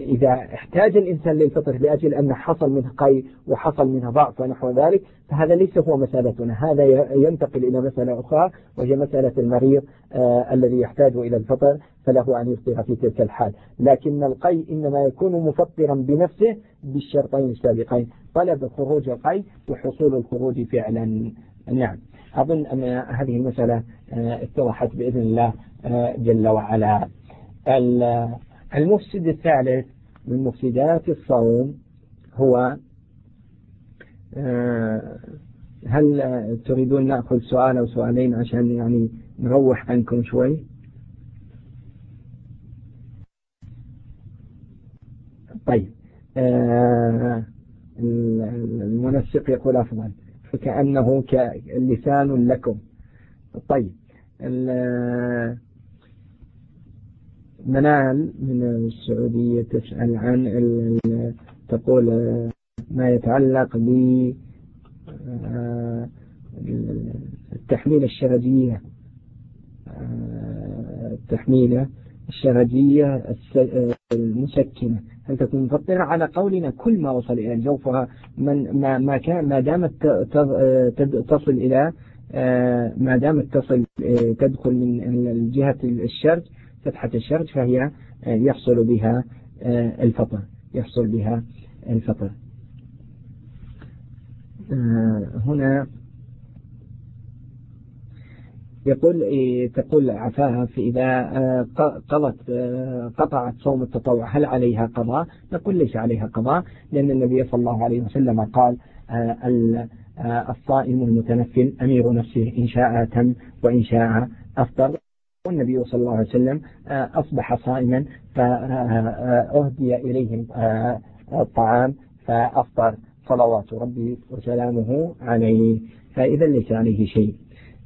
إذا احتاج الإنسان للفطر لأجل أن حصل منه قي وحصل منه ضعف ونحو ذلك فهذا ليس هو مسألتنا. هذا ينتقل إلى مسألة أخرى وهي مسألة المريض آه الذي يحتاج إلى الفطر فله أن يفطر في تلك الحال. لكن القي إنما يكون مفطرا بنفسه بالشرطين السابقين طلب خروج القي وحصول الخروج فعلا. نعم. أظن أن هذه المسألة آه اتضحت بإذن الله آه جل وعلا. المفسد الثالث من مفسدات الصوم هو آه، هل تريدون نأخذ سؤال أو سؤالين عشان يعني نروح عنكم شوي؟ طيب المنسق يقول أفضل. فكأنه لسان لكم. طيب منال من السعودية تسأل عن تقول ما يتعلق ب التحميل الشرجية التحميلة الشرجية المسكنة. هل تكون مفطرة على قولنا كل ما وصل إلى جوفها من ما ما كان ما دامت تصل إلى ما دامت تصل تدخل من جهة الشرج فتحة الشرج فهي آه، يحصل بها آه، الفطر يحصل بها الفطر. آه، هنا يقول إيه، تقول عفاها إذا قضت قطعت صوم التطوع هل عليها قضاء؟ نقول ليس عليها قضاء لأن النبي صلى الله عليه وسلم قال الصائم المتنفل أمير نفسه إن شاء تم وإن شاء أفطر. والنبي صلى الله عليه وسلم آه، أصبح صائما فأهدي إليهم آه، الطعام فأفطر. صلوات ربي وسلامه عليه. فإذا ليس عليه شيء.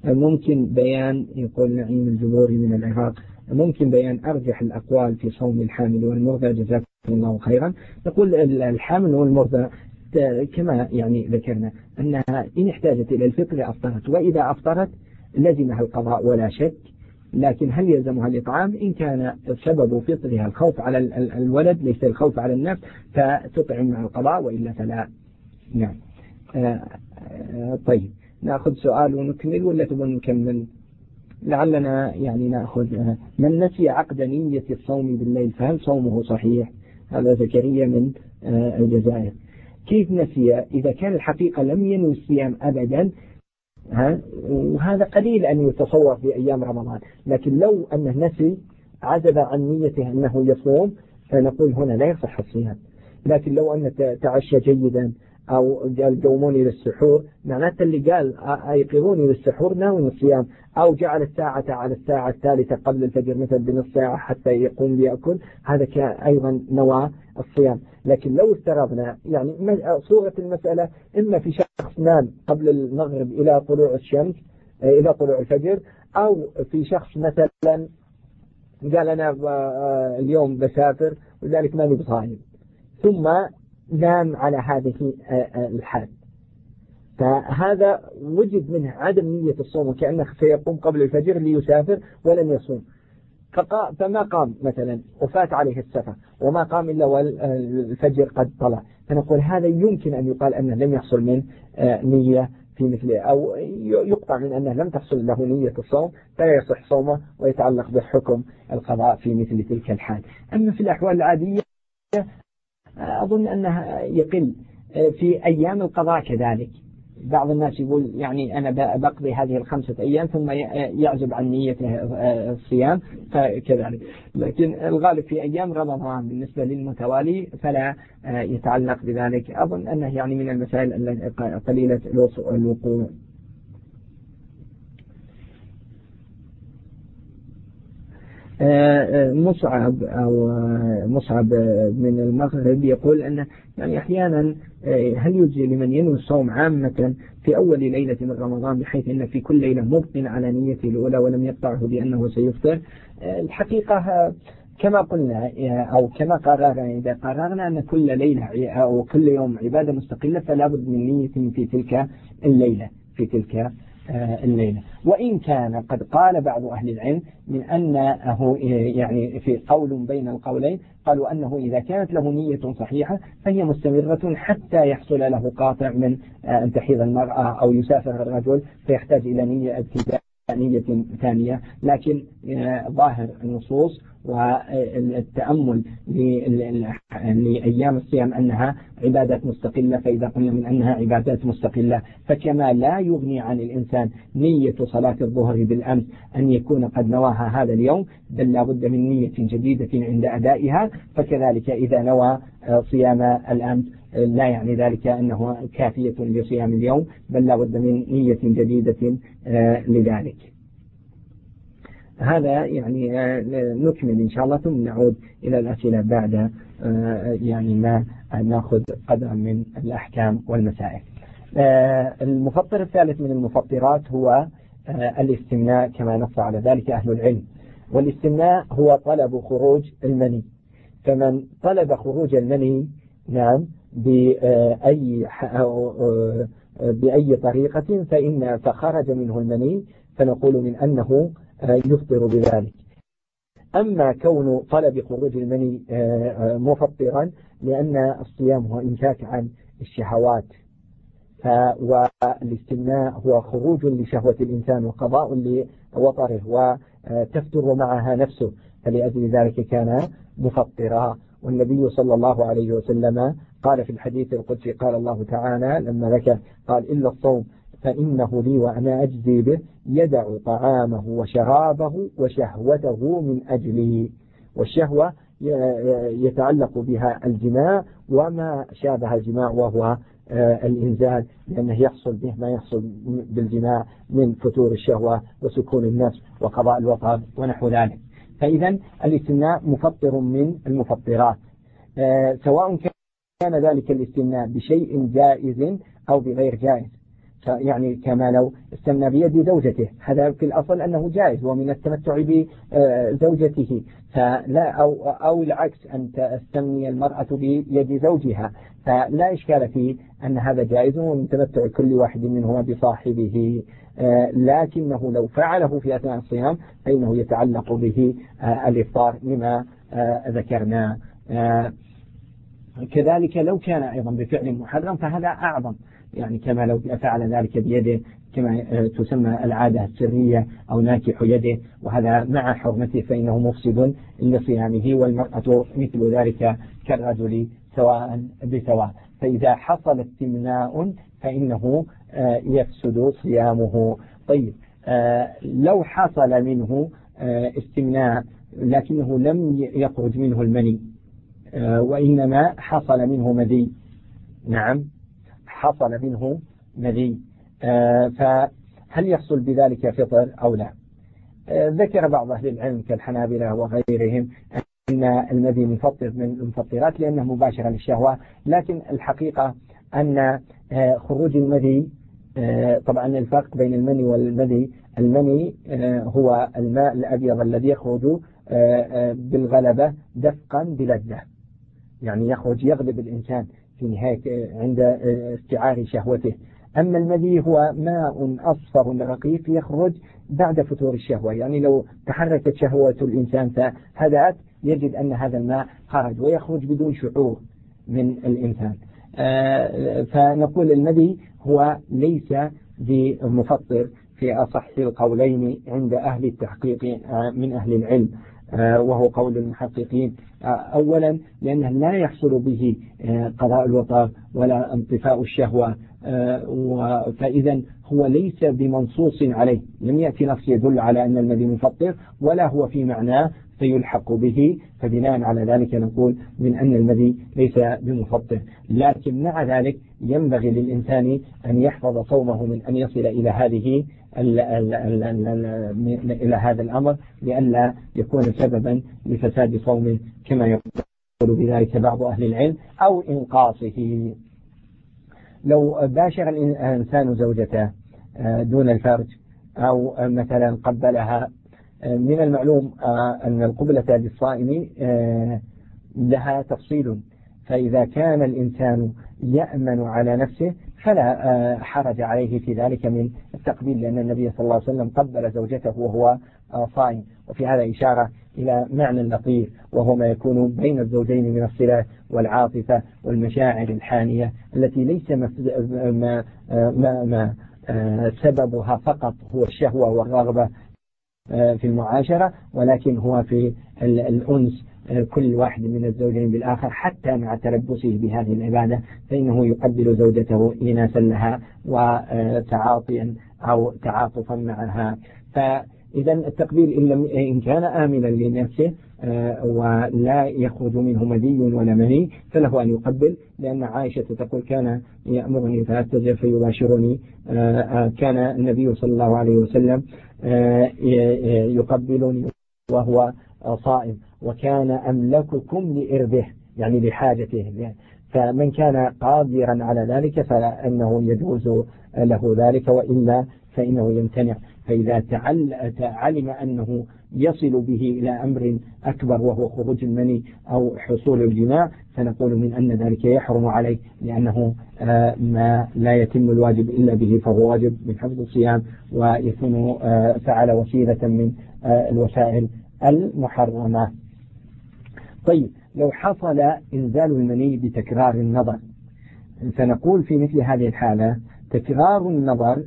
ممكن بيان يقول نعيم الجبوري من العراق ممكن بيان أرجح الأقوال في صوم الحامل والمرضى جزاكم الله خيرا. نقول الحامل والمرضى كما يعني ذكرنا أنها إن احتاجت إلى الفطر أفطرت وإذا أفطرت لزمها القضاء ولا شك لكن هل يلزمها الإطعام؟ إن كان سبب فطرها الخوف على الولد ليس الخوف على النفس فتطعم مع القضاء وإلا فلا. نعم. آه، آه، طيب. نأخذ سؤال ونكمل ولا تبون نكمل؟ لعلنا يعني نأخذ آه، من نسي عقد نية الصوم بالليل؟ فهل صومه صحيح؟ هذا زكريا من الجزائر. كيف نسي؟ إذا كان الحقيقة لم ينوي الصيام أبدا ها وهذا قليل أن يتصور في أيام رمضان. لكن لو أنه نسي عزب عن نيته أنه يصوم فنقول هنا لا يصح الصيام. لكن لو أنه تعشى جيدا أو قوموني للسحور معناته اللي قال أيقظوني للسحور ناوي الصيام. أو جعل الساعة على الساعة الثالثة قبل الفجر مثلا بنص ساعة حتى يقوم ليأكل هذا أيضا نوى الصيام. لكن لو افترضنا يعني صورة المسألة إما في شخص نام قبل المغرب إلى طلوع الشمس إلى طلوع الفجر أو في شخص مثلا قال أنا آه، اليوم بسافر ولذلك ماني بصايم. ثم نام على هذه آه، آه، الحال. فهذا وجد منه عدم نية الصوم وكأنه سيقوم قبل الفجر ليسافر ولن يصوم. فما قام مثلا وفات عليه السفر وما قام إلا والفجر قد طلع. فنقول هذا يمكن أن يقال أنه لم يحصل من آه، نية في مثل أو يقطع من أنه لم تحصل له نية الصوم فلا يصح صومه ويتعلق بحكم القضاء في مثل تلك الحال. أما في الأحوال العادية أظن أنها يقل في أيام القضاء كذلك. بعض الناس يقول يعني أنا بقضي هذه الخمسة أيام ثم يعزب عن نيته الصيام فكذلك. لكن الغالب في أيام رمضان بالنسبة للمتوالي فلا يتعلق بذلك. أظن أنه يعني من المسائل قليلة الوقوع. مصعب أو مصعب من المغرب يقول أن يعني أحيانا هل يجزي لمن ينوي الصوم عامة في أول ليلة من رمضان بحيث أن في كل ليلة مبطن على نيته الأولى ولم يقطعه بأنه سيفطر؟ الحقيقة كما قلنا أو كما قررنا إذا قررنا أن كل ليلة أو كل يوم عبادة مستقلة فلا بد من نية في تلك الليلة في تلك آه، الليلة. وإن كان قد قال بعض أهل العلم من أنه يعني في قول بين القولين قالوا أنه إذا كانت له نية صحيحة فهي مستمرة حتى يحصل له قاطع من آه، أن تحيض المرأة أو يسافر الرجل فيحتاج إلى نية ابتداء. نية ثانية لكن آه، ظاهر النصوص والتأمل لأيام الصيام أنها عبادات مستقلة فإذا قلنا من أنها عبادات مستقلة فكما لا يغني عن الإنسان نية صلاة الظهر بالأمس أن يكون قد نواها هذا اليوم بل لا بد من نية جديدة عند أدائها فكذلك إذا نوى صيام الأمس لا يعني ذلك أنه كافية لصيام اليوم بل لا بد من نية جديدة لذلك. هذا يعني نكمل إن شاء الله ثم نعود إلى الأسئلة بعد يعني ما نأخذ قدرا من الأحكام والمسائل. المفطر الثالث من المفطرات هو الاستمناء كما نص على ذلك أهل العلم. والاستمناء هو طلب خروج المني. فمن طلب خروج المني نعم بأي بأي طريقة فإن فخرج منه المني فنقول من أنه يفطر بذلك. أما كون طلب خروج المني مفطرا لأن الصيام هو إمساك عن الشهوات. والاستمناء هو خروج لشهوة الإنسان وقضاء لوطره وتفتر معها نفسه. فلأجل ذلك كان مفطرا. والنبي صلى الله عليه وسلم قال في الحديث القدسي قال الله تعالى لما ذكر قال إلا الصوم فإنه لي وأنا أجزي به يدع طعامه وشرابه وشهوته من أجلي. والشهوة يتعلق بها الجماع وما شابه الجماع وهو آه، الإنزال لأنه يحصل به ما يحصل بالجماع من فتور الشهوة وسكون النفس وقضاء الوطن ونحو ذلك. فإذا الاستمناء مفطر من المفطرات. آه، سواء كان ذلك الاستمناء بشيء جائز أو بغير جائز. يعني كما لو استمنى بيد زوجته. هذا في الأصل أنه جائز ومن التمتع بزوجته. فلا أو, أو العكس أن تستمني المرأة بيد زوجها. فلا إشكال في أن هذا جائز ومن تمتع كل واحد منهما بصاحبه. لكنه لو فعله في أثناء الصيام فإنه يتعلق به الإفطار لما ذكرنا. كذلك لو كان أيضا بفعل محرم فهذا أعظم يعني كما لو فعل ذلك بيده كما تسمى العادة السرية أو ناكح يده وهذا مع حرمته فإنه مفسد لصيامه والمرأة مثل ذلك كالرجل سواء بسواء. فإذا حصل استمناء فإنه آه، يفسد صيامه. طيب آه، لو حصل منه آه، استمناء لكنه لم يخرج منه المني وإنما حصل منه مذي. نعم حصل منه مذي. فهل يحصل بذلك فطر أو لا؟ ذكر بعض أهل العلم كالحنابلة وغيرهم أن المذي مفطر من المفطرات لأنه مباشرة للشهوة لكن الحقيقة أن آه، خروج المذي آه، طبعا الفرق بين المني والمذي. المني آه، هو الماء الأبيض الذي يخرج بالغلبة دفقا بلذة. يعني يخرج يغلب الإنسان في نهاية عند استعار شهوته. أما المذي هو ماء أصفر رقيق يخرج بعد فتور الشهوة. يعني لو تحركت شهوة الإنسان فهدأت يجد أن هذا الماء خرج ويخرج بدون شعور من الإنسان. آه، فنقول المذي هو ليس بمفطر في أصح القولين عند أهل التحقيق من أهل العلم. وهو قول المحققين. أولا لأنه لا يحصل به قضاء الوطر ولا انطفاء الشهوة فإذا هو ليس بمنصوص عليه. لم يأتي نص يدل على أن المذي مفطر ولا هو في معناه فيلحق به. فبناء على ذلك نقول من أن المذي ليس بمفطر. لكن مع ذلك ينبغي للإنسان أن يحفظ صومه من أن يصل إلى هذه إلى هذا الأمر لئلا يكون سببا لفساد صومه كما يقول بذلك بعض أهل العلم أو إنقاصه. لو باشر الإنسان زوجته آه، دون الفرج أو مثلا قبلها آه، من المعلوم آه، أن القبلة للصائم لها تفصيل. فإذا كان الإنسان يأمن على نفسه فلا حرج عليه في ذلك من التقبيل لأن النبي صلى الله عليه وسلم قبل زوجته وهو صائم. وفي هذا إشارة إلى معنى لطيف وهو ما يكون بين الزوجين من الصلة والعاطفة والمشاعر الحانية التي ليس ما, ما, ما, ما سببها فقط هو الشهوة والرغبة في المعاشرة ولكن هو في الأنس. كل واحد من الزوجين بالآخر حتى مع تلبسه بهذه العبادة فإنه يقبل زوجته إناسا لها وتعاطيا أو تعاطفا معها. إذا التقبيل إن, لم إن كان آمنا لنفسه آه، ولا يخرج منه مدي ولا مني فله أن يقبل. لأن عائشة تقول كان يأمرني فأتزر فيباشرني. آه، آه، كان النبي صلى الله عليه وسلم يقبلني وهو صائم. وكان أملككم لإربه يعني لحاجته. فمن كان قادرا على ذلك فإنه يجوز له ذلك وإلا فإنه يمتنع. فإذا علم أنه يصل به إلى أمر أكبر وهو خروج المني أو حصول الجماع فنقول من أن ذلك يحرم عليه لأنه آه، ما لا يتم الواجب إلا به فهو واجب من حفظ الصيام ويكون آه، فعل وسيلة من آه، الوسائل المحرمة. طيب لو حصل إنزال المني بتكرار النظر فنقول في مثل هذه الحالة تكرار النظر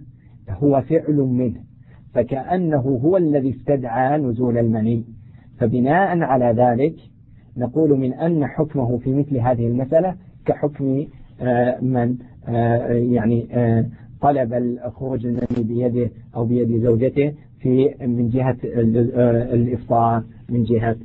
هو فعل منه فكأنه هو الذي استدعى نزول المني. فبناء على ذلك نقول من أن حكمه في مثل هذه المسألة كحكم آه، من آه، يعني آه، طلب خروج المني بيده أو بيد زوجته في من جهة الإفطار من جهة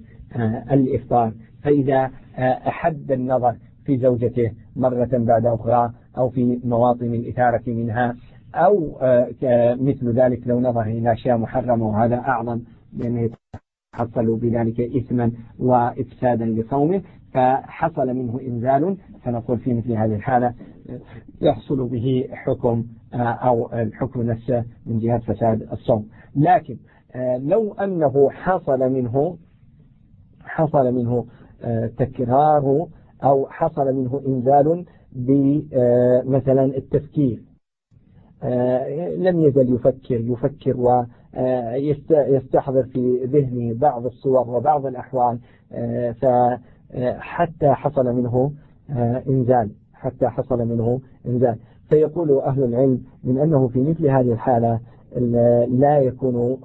الإفطار. فإذا أحد النظر في زوجته مرة بعد أخرى أو في مواطن الإثارة منها أو آه، مثل ذلك لو نظر إلى أشياء محرمة وهذا أعظم لأنه يتحصل بذلك إثما وإفسادا لصومه فحصل منه إنزال فنقول في مثل هذه الحالة يحصل به حكم آه، أو الحكم نفسه من جهة فساد الصوم. لكن آه، لو أنه حصل منه حصل منه تكرار أو حصل منه إنزال بمثلا التفكير. آه، لم يزل يفكر يفكر ويستحضر في ذهنه بعض الصور وبعض الأحوال. آه، فحتى حصل منه آه، إنزال حتى حصل منه إنزال. فيقول أهل العلم من أنه في مثل هذه الحالة لا يكون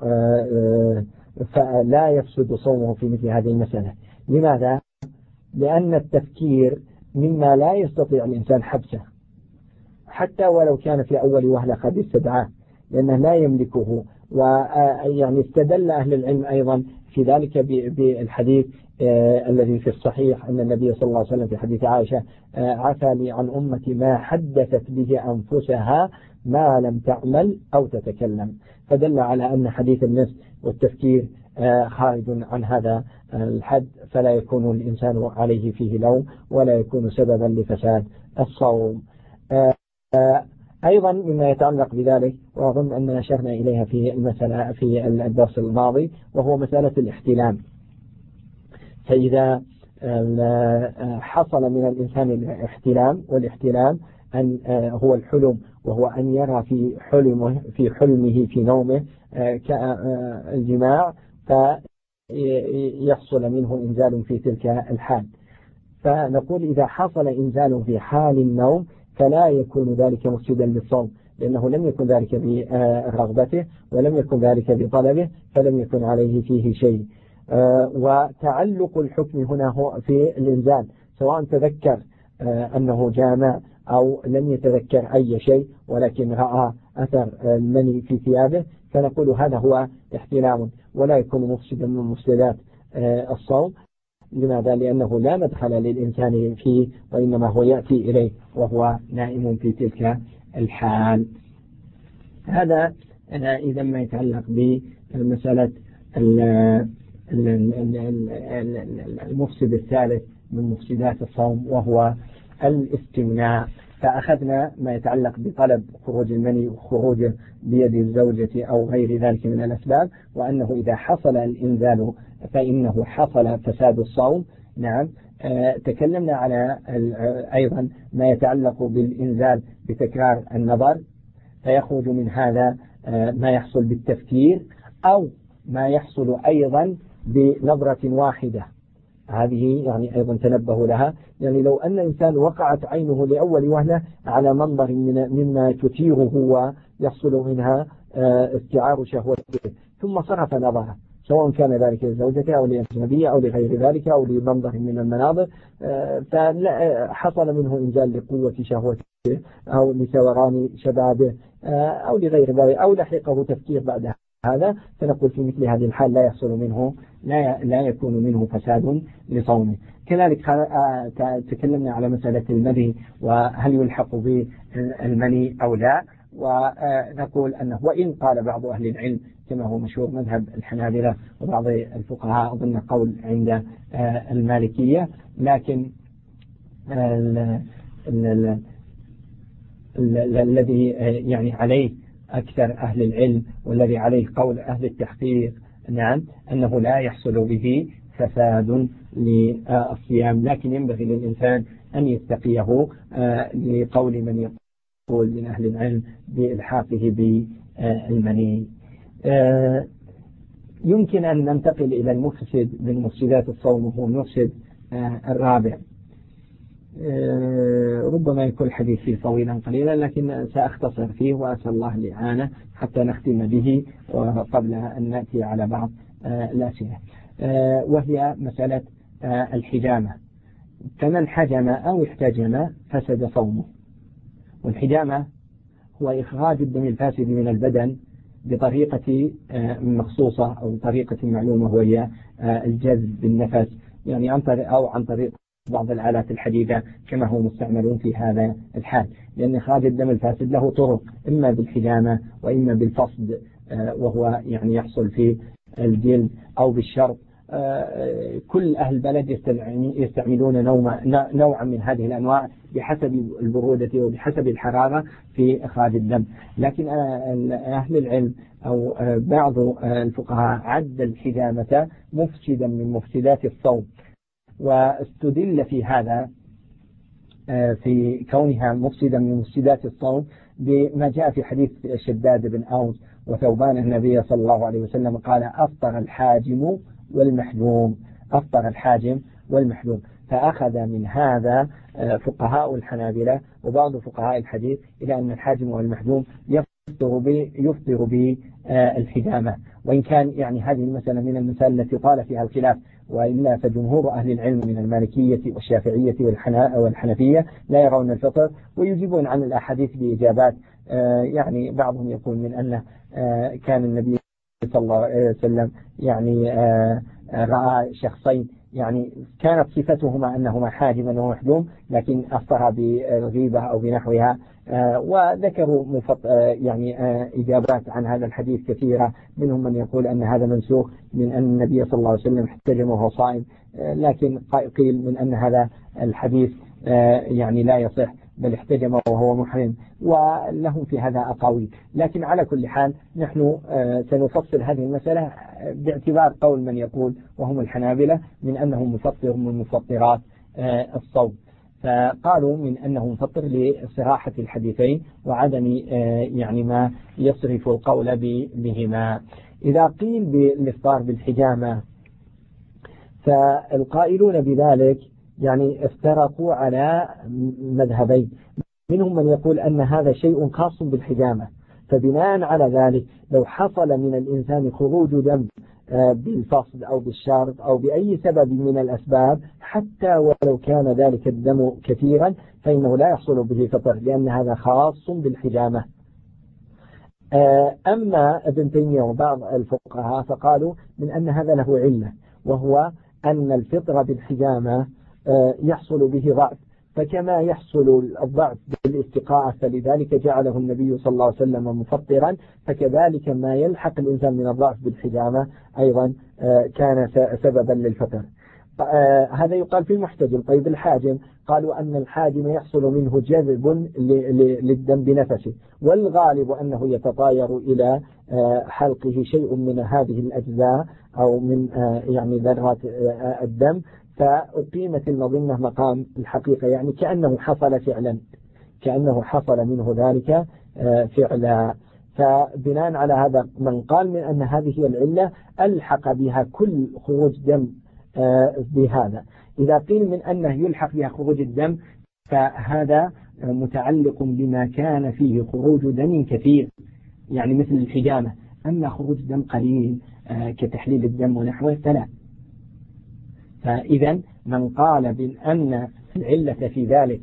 لا يفسد صومه في مثل هذه المسألة. لماذا؟ لأن التفكير مما لا يستطيع الإنسان حبسه. حتى ولو كان في أول وهلة قد استدعاه لأنه لا يملكه ويعني استدل أهل العلم أيضا في ذلك بالحديث آه، الذي في الصحيح أن النبي صلى الله عليه وسلم في حديث عائشة آه، عفى لي عن أمتي ما حدثت به أنفسها ما لم تعمل أو تتكلم. فدل على أن حديث النفس والتفكير آه، خارج عن هذا الحد. فلا يكون الإنسان عليه فيه لوم ولا يكون سببا لفساد الصوم. أيضا مما يتعلق بذلك وأظن أننا أشرنا إليها في المسألة في الدرس الماضي وهو مسألة الاحتلام. فإذا حصل من الإنسان الاحتلام والاحتلام أن هو الحلم وهو أن يرى في حلمه في حلمه في نومه كالجماع فيحصل منه إنزال في تلك الحال. فنقول إذا حصل إنزال في حال النوم فلا يكون ذلك مفسدا للصوم لأنه لم يكن ذلك برغبته ولم يكن ذلك بطلبه فلم يكن عليه فيه شيء. وتعلق الحكم هنا هو في الإنزال سواء تذكر آه، أنه جامع أو لم يتذكر أي شيء ولكن رأى أثر المني في ثيابه فنقول هذا هو احتلام ولا يكون مفسدا من مفسدات آه، الصوم. لماذا؟ لأنه لا مدخل للإنسان فيه وإنما هو يأتي إليه وهو نائم في تلك الحال. هذا إذا ما يتعلق بمسألة المفسد الثالث من مفسدات الصوم وهو الاستمناء. فأخذنا ما يتعلق بطلب خروج المني وخروجه بيد الزوجة أو غير ذلك من الأسباب وأنه إذا حصل الإنزال فإنه حصل فساد الصوم. نعم. آه تكلمنا على أيضا ما يتعلق بالإنزال بتكرار النظر فيخرج من هذا آه ما يحصل بالتفكير أو ما يحصل أيضا بنظرة واحدة. هذه يعني أيضا تنبهوا لها. يعني لو أن إنسان وقعت عينه لأول وهلة على منظر من مما تثيره ويحصل منها آه، استعار شهوته ثم صرف نظره سواء كان ذلك لزوجته أو لأجنبية أو لغير ذلك أو لمنظر من المناظر آه، فحصل منه إنزال لقوة شهوته أو لثوران شبابه آه، أو لغير ذلك أو لحقه تفكير بعدها هذا. فنقول في مثل هذه الحال لا يحصل منه لا لا يكون منه فساد لصومه. كذلك تكلمنا على مسألة المني وهل يلحق بالمني أو لا. ونقول أنه وإن قال بعض أهل العلم كما هو مشهور مذهب الحنابلة وبعض الفقهاء أظن قول عند المالكية. لكن الذي يعني عليه أكثر أهل العلم والذي عليه قول أهل التحقيق نعم أنه لا يحصل به فساد للصيام لكن ينبغي للإنسان أن يتقيه آه، لقول من يقول من أهل العلم بإلحاقه بالمني آه، يمكن أن ننتقل إلى المفسد من مفسدات الصوم وهو المفسد آه، الرابع. ربما يكون الحديث فيه طويلا قليلا لكن سأختصر فيه وأسأل الله الإعانة حتى نختم به قبل أن نأتي على بعض آه، الأسئلة. آه، وهي مسألة الحجامة. فمن حجم أو احتجم فسد صومه؟ والحجامة هو إخراج الدم الفاسد من البدن بطريقة مخصوصة أو طريقة معلومة وهي الجذب بالنفس يعني عن طريق أو عن طريق بعض الآلات الحديثة كما هو مستعمل في هذا الحال. لأن إخراج الدم الفاسد له طرق إما بالحجامة وإما بالفصد آه، وهو يعني يحصل في الجلد أو بالشرط آه، كل أهل البلد يستعملون نوعا من هذه الأنواع بحسب البرودة وبحسب الحرارة في إخراج الدم. لكن آه، أهل العلم أو بعض الفقهاء عد الحجامة مفسدا من مفسدات الصوم. واستدل في هذا آه، في كونها مفسدا من مفسدات الصوم بما جاء في حديث شداد بن أوس وثوبان النبي صلى الله عليه وسلم قال أفطر الحاجم والمحجوم أفطر الحاجم والمحجوم. فأخذ من هذا آه، فقهاء الحنابلة وبعض فقهاء الحديث إلى أن الحاجم والمحجوم يفطر يفطر بالحجامة. وإن كان يعني هذه المسألة من المسائل التي طال فيها الخلاف وإلا فجمهور أهل العلم من المالكية والشافعية والحنفية لا يرون الفطر ويجيبون عن الأحاديث بإجابات آه، يعني بعضهم يقول من أنه آه، كان النبي صلى الله عليه وسلم يعني آه، رأى شخصين يعني كانت صفتهما أنهما حاجما ومحجوم لكن أفطر بالغيبة أو بنحوها. وذكروا مفط... آه، يعني آه، إجابات عن هذا الحديث كثيرة. منهم من يقول أن هذا منسوخ من أن النبي صلى الله عليه وسلم احتجم وهو صائم. لكن قيل من أن هذا الحديث يعني لا يصح بل احتجم وهو محرم. ولهم في هذا أقاويل. لكن على كل حال نحن سنفصل هذه المسألة باعتبار قول من يقول وهم الحنابلة من أنه مفطر من مفطرات الصوم. فقالوا من أنه مفطر لصراحة الحديثين وعدم آه، يعني ما يصرف القول بهما. إذا قيل بالإفطار بالحجامة فالقائلون بذلك يعني افترقوا على مذهبين. منهم من يقول أن هذا شيء خاص بالحجامة فبناء على ذلك لو حصل من الإنسان خروج دم بالفصل أو بالشارط أو بأي سبب من الأسباب حتى ولو كان ذلك الدم كثيرا فإنه لا يحصل به فطر لأن هذا خاص بالحجامة. آه، أما ابن تيمية وبعض الفقهاء فقالوا من أن هذا له علة وهو أن الفطر بالحجامة آه، يحصل به ضعف. فكما يحصل الضعف بالاستقاءة فلذلك جعله النبي صلى الله عليه وسلم مفطرا فكذلك ما يلحق الإنسان من الضعف بالحجامة أيضا آه، كان سببا للفطر. آه، هذا يقال في المحتجم. طيب الحاجم؟ قالوا أن الحاجم يحصل منه جذب للدم بنفسه والغالب أنه يتطاير إلى آه، حلقه شيء من هذه الأجزاء أو من يعني ذرات الدم فأقيمت المظنة مقام الحقيقة يعني كأنه حصل فعلا كأنه حصل منه ذلك آه، فعلا. فبناء على هذا من قال من أن هذه هي العلة ألحق بها كل خروج دم آه، بهذا. إذا قيل من أنه يلحق بها خروج الدم فهذا متعلق بما كان فيه خروج دم كثير يعني مثل الحجامة. أما خروج دم قليل آه، كتحليل الدم ونحوه فلا. فإذا من قال بأن العلة في ذلك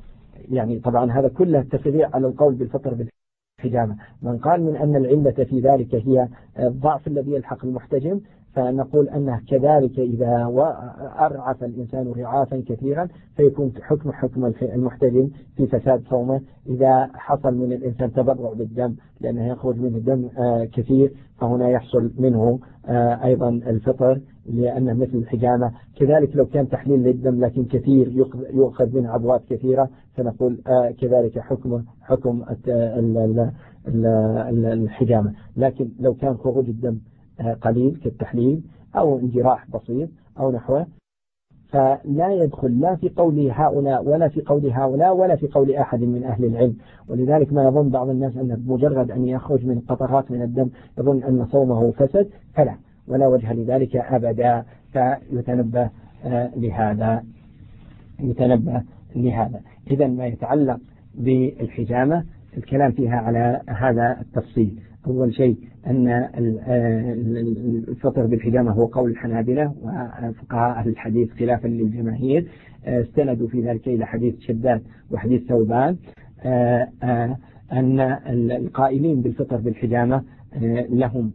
يعني طبعا هذا كله تفريع على القول بالفطر بالحجامة. من قال من أن العلة في ذلك هي الضعف الذي يلحق المحتجم فنقول أنه كذلك إذا أرعف الإنسان رعافا كثيرا فيكون حكم حكم المحتجم في فساد صومه. إذا حصل من الإنسان تبرع بالدم لأنه يخرج منه دم آه، كثير فهنا يحصل منه آه، أيضا الفطر. لأنه مثل الحجامة. كذلك لو كان تحليل للدم لكن كثير يؤخذ منه عضوات كثيرة فنقول آه، كذلك حكم حكم الحجامة. لكن لو كان خروج الدم قليل كالتحليل أو انجراح بسيط أو نحوه فلا يدخل لا في قول هؤلاء ولا في قول هؤلاء ولا في قول أحد من أهل العلم. ولذلك ما يظن بعض الناس أن مجرد أن يخرج من قطرات من الدم يظن أن صومه فسد فلا. ولا وجه لذلك أبدا فيتنبه آه، لهذا يتنبه لهذا. إذا ما يتعلق بالحجامة الكلام فيها على هذا التفصيل. أول شيء أن الفطر بالحجامة هو قول الحنابلة وفقهاء أهل الحديث خلافا للجماهير. استندوا في ذلك إلى حديث شداد وحديث ثوبان. أن القائلين بالفطر بالحجامة لهم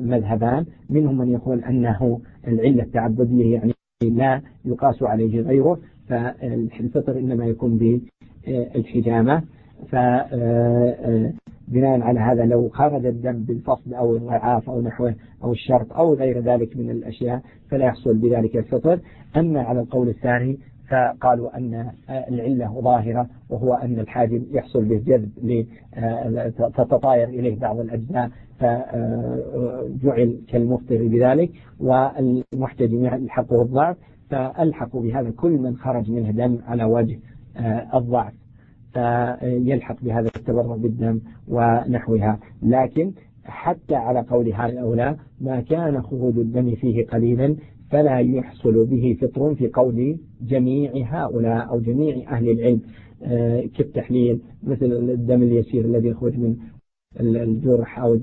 مذهبان منهم من يقول أنه العلة التعبدية يعني لا يقاس عليه غيره فالفطر إنما يكون بالحجامة. ف بناء على هذا لو خرج الدم بالفصل أو الرعاف أو نحوه أو الشرط أو غير ذلك من الأشياء فلا يحصل بذلك الفطر. أما على القول الثاني فقالوا أن العلة ظاهرة وهو أن الحاجب يحصل به جذب تتطاير إليه بعض الأجزاء فجعل كالمفطر بذلك والمحتجم يلحقه الضعف فألحقوا بهذا كل من خرج منه دم على وجه الضعف فيلحق بهذا التبرع بالدم ونحوها. لكن حتى على قول هؤلاء ما كان خروج الدم فيه قليلا فلا يحصل به فطر في قول جميع هؤلاء أو جميع أهل العلم. آه، كالتحليل مثل الدم اليسير الذي يخرج من الجرح أو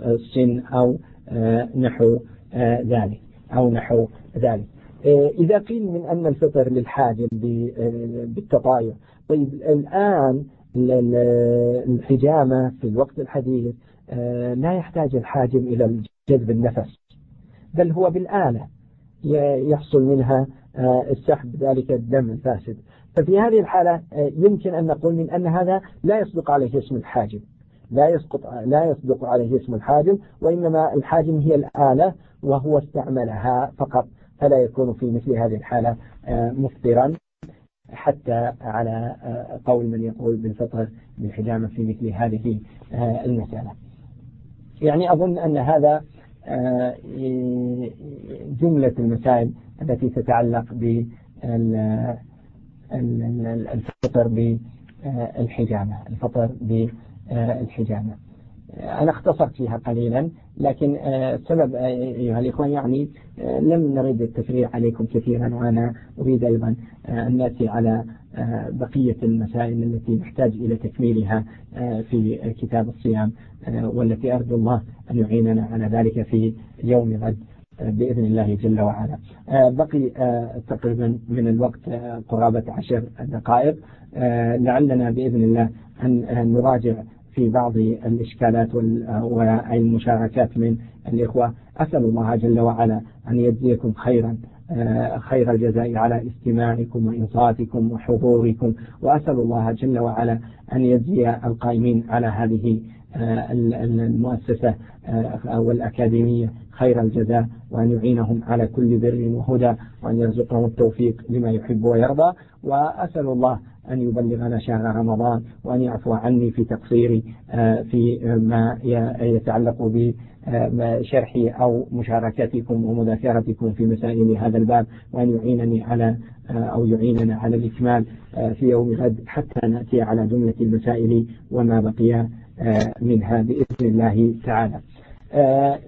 السن أو آه، نحو آه، ذلك أو نحو ذلك. إذا قيل من أن الفطر للحاجب بالتطاير. طيب الآن الحجامة في الوقت الحديث لا يحتاج الحاجم إلى جذب النفس بل هو بالآلة. يحصل منها آه، السحب ذلك الدم الفاسد. ففي هذه الحالة آه، يمكن أن نقول من أن هذا لا يصدق عليه اسم الحاجم لا يسقط لا يصدق عليه اسم الحاجم وإنما الحاجم هي الآلة وهو استعملها فقط. فلا يكون في مثل هذه الحالة مفطرا حتى على آه، قول من يقول بالفطر بالحجامة في مثل هذه آه، المسألة. يعني أظن أن هذا آه، جملة المسائل التي تتعلق بالفطر بالحجامة الفطر بالحجامة أنا اختصرت فيها قليلا لكن السبب أيها الإخوة يعني لم نريد التفريع عليكم كثيرا وأنا أريد أيضا أن نأتي على بقية المسائل التي نحتاج إلى تكميلها في كتاب الصيام والتي أرجو الله أن يعيننا على ذلك في يوم غد بإذن الله جل وعلا. بقي تقريبا من الوقت قرابة عشر دقائق لعلنا بإذن الله أن نراجع في بعض الإشكالات والمشاركات من الإخوة. أسأل الله جل وعلا أن يجزيكم خيرا خير الجزاء على استماعكم وإنصاتكم وحضوركم. وأسأل الله جل وعلا أن يجزي القائمين على هذه المؤسسة أو الأكاديمية خير الجزاء وأن يعينهم على كل بر وهدى وأن يرزقهم التوفيق لما يحب ويرضى. وأسأل الله أن يبلغنا شهر رمضان وأن يعفو عني في تقصيري في ما يتعلق بشرحي أو مشاركتكم ومذاكرتكم في مسائل هذا الباب وأن يعينني على أو يعيننا على الإكمال في يوم غد حتى نأتي على جملة المسائل وما بقي منها بإذن الله تعالى.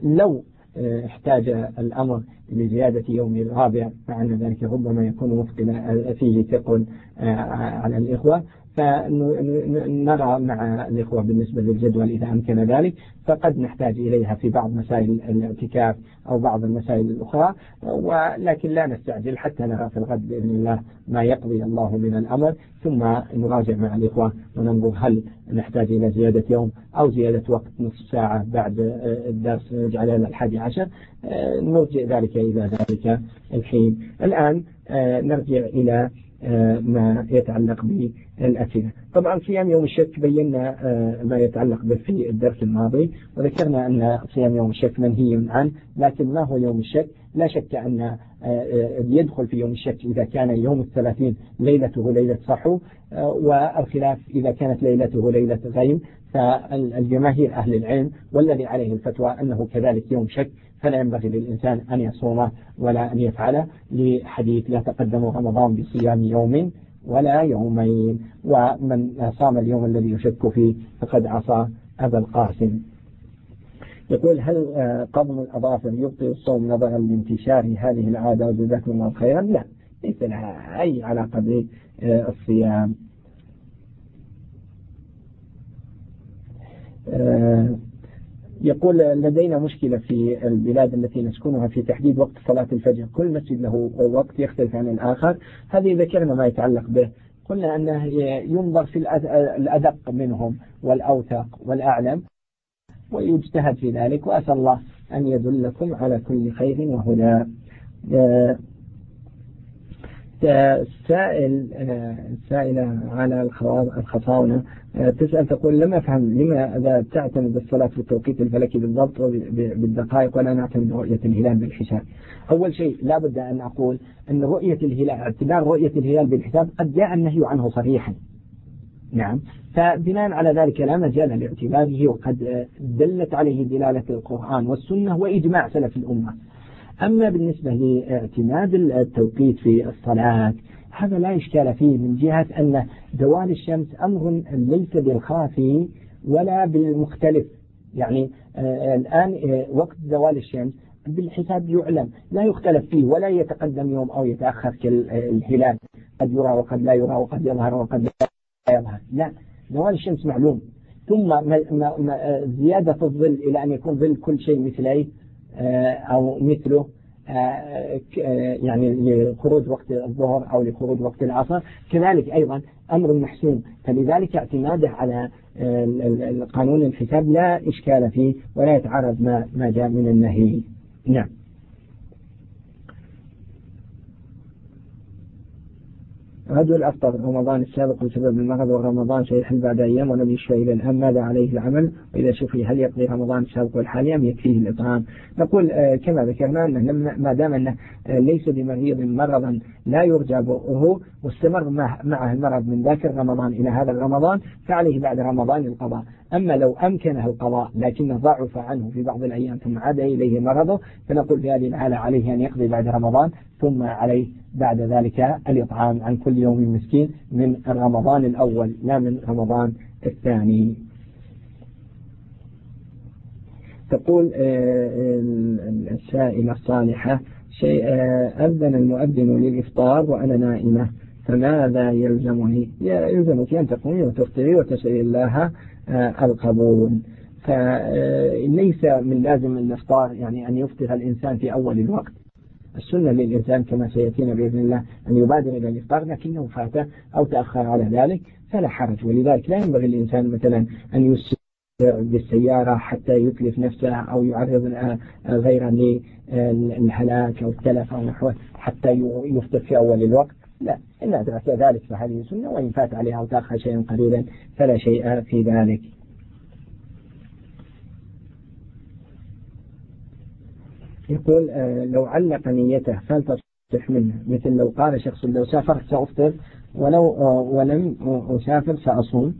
لو احتاج الأمر لزيادة يوم الرابع مع أن ذلك ربما يكون مثقلا فيه ثقل على الإخوة. فنرى مع الإخوة بالنسبة للجدول إذا أمكن ذلك فقد نحتاج إليها في بعض مسائل الاعتكاف أو بعض المسائل الأخرى ولكن لا نستعجل حتى نرى في الغد بإذن الله ما يقضي الله من الأمر. ثم نراجع مع الإخوة وننظر هل نحتاج إلى زيادة يوم أو زيادة وقت نصف ساعة بعد الدرس نجعل إلى الحادي عشر. نرجع ذلك إلى ذلك الحين. الآن نرجع إلى ما يتعلق بالأسئلة. طبعا صيام يوم الشك بينا ما يتعلق به في الدرس الماضي. وذكرنا أن صيام يوم الشك منهي عنه لكن ما هو يوم الشك؟ لا شك أن يدخل في يوم الشك إذا كان يوم الثلاثين ليلته ليلة صحو والخلاف إذا كانت ليلته ليلة غيم. فالجماهير أهل العلم والذي عليه الفتوى أنه كذلك يوم شك فلا ينبغي للإنسان أن يصومه ولا أن يفعله لحديث لا تقدم رمضان بصيام يوم ولا يومين. ومن صام اليوم الذي يشك فيه فقد عصى أبا القاسم. يقول هل قضم الأظافر يبطل الصوم نظرا لانتشار هذه العادة وجزاكم الله خيرا؟ لا ليس لها أي علاقة بالصيام. يقول لدينا مشكلة في البلاد التي نسكنها في تحديد وقت صلاة الفجر. كل مسجد له وقت يختلف عن الآخر. هذه ذكرنا ما يتعلق به. قلنا أنه ينظر في الأدق منهم والأوثق والأعلم ويجتهد في ذلك. وأسأل الله أن يدلكم على كل خير وهدى. سائل سائلة على الخصاونة تسأل تقول لم أفهم لماذا تعتمد الصلاة في التوقيت الفلكي بالضبط بالدقائق ولا نعتمد رؤية الهلال بالحساب. أول شيء لا بد أن أقول أن رؤية الهلال اعتبار رؤية الهلال بالحساب قد جاء النهي عنه صريحا. نعم. فبناء على ذلك لا مجال لاعتباره وقد دلت عليه دلالة القرآن والسنة وإجماع سلف الأمة. أما بالنسبة لاعتماد التوقيت في الصلاة هذا لا إشكال فيه من جهة أن زوال الشمس أمر ليس بالخافي ولا بالمختلف. يعني آه الآن آه وقت زوال الشمس بالحساب يعلم. لا يختلف فيه ولا يتقدم يوم أو يتأخر كالهلال. قد يرى وقد لا يرى وقد يظهر وقد لا يظهر. لا زوال الشمس معلوم. ثم زيادة الظل إلى أن يكون ظل كل شيء مثليه أو مثله يعني لخروج وقت الظهر أو لخروج وقت العصر. كذلك أيضا أمر محسوم. فلذلك اعتماده على قانون الحساب لا إشكال فيه ولا يتعارض ما جاء من النهي. نعم. رجل أفطر رمضان السابق بسبب المرض ورمضان سيحل بعد أيام ولم يشفى إلى الآن ماذا عليه العمل؟ وإذا شفي هل يقضي رمضان السابق والحالي أم يكفيه الإطعام؟ نقول كما ذكرنا أنه ما دام أنه ليس بمريض مرضا لا يرجى برؤه واستمر معه المرض من ذاك رمضان إلى هذا الرمضان فعليه بعد رمضان القضاء. أما لو أمكنه القضاء لكنه ضعف عنه في بعض الأيام ثم عاد إليه مرضه فنقول في هذه الحالة عليه أن يقضي بعد رمضان ثم عليه بعد ذلك الإطعام عن كل يوم مسكين من رمضان الأول لا من رمضان الثاني. تقول السائلة الصالحة شيء أذن المؤذن للإفطار وأنا نائمة فماذا يلزمني؟ يلزمك أن تقومي وتفطري وتسألي الله القبول. فليس من لازم الإفطار يعني أن يفطر الإنسان في أول الوقت. السنة للإنسان كما سيأتينا بإذن الله أن يبادر إلى الإفطار لكنه فات أو تأخر على ذلك فلا حرج. ولذلك لا ينبغي الإنسان مثلا أن يسر بالسيارة حتى يتلف نفسه أو يعرض غيره للهلاك أو التلف أو نحوه حتى يفطر في أول الوقت. لا إن أدرك ذلك فهذه سنة وإن فات عليها أو تأخر شيئا قليلا فلا شيء في ذلك. يقول آه، لو علق نيته فلتصح منه؟ مثل لو قال شخص لو سافرت سأفطر ولو آه، ولم أسافر سأصوم.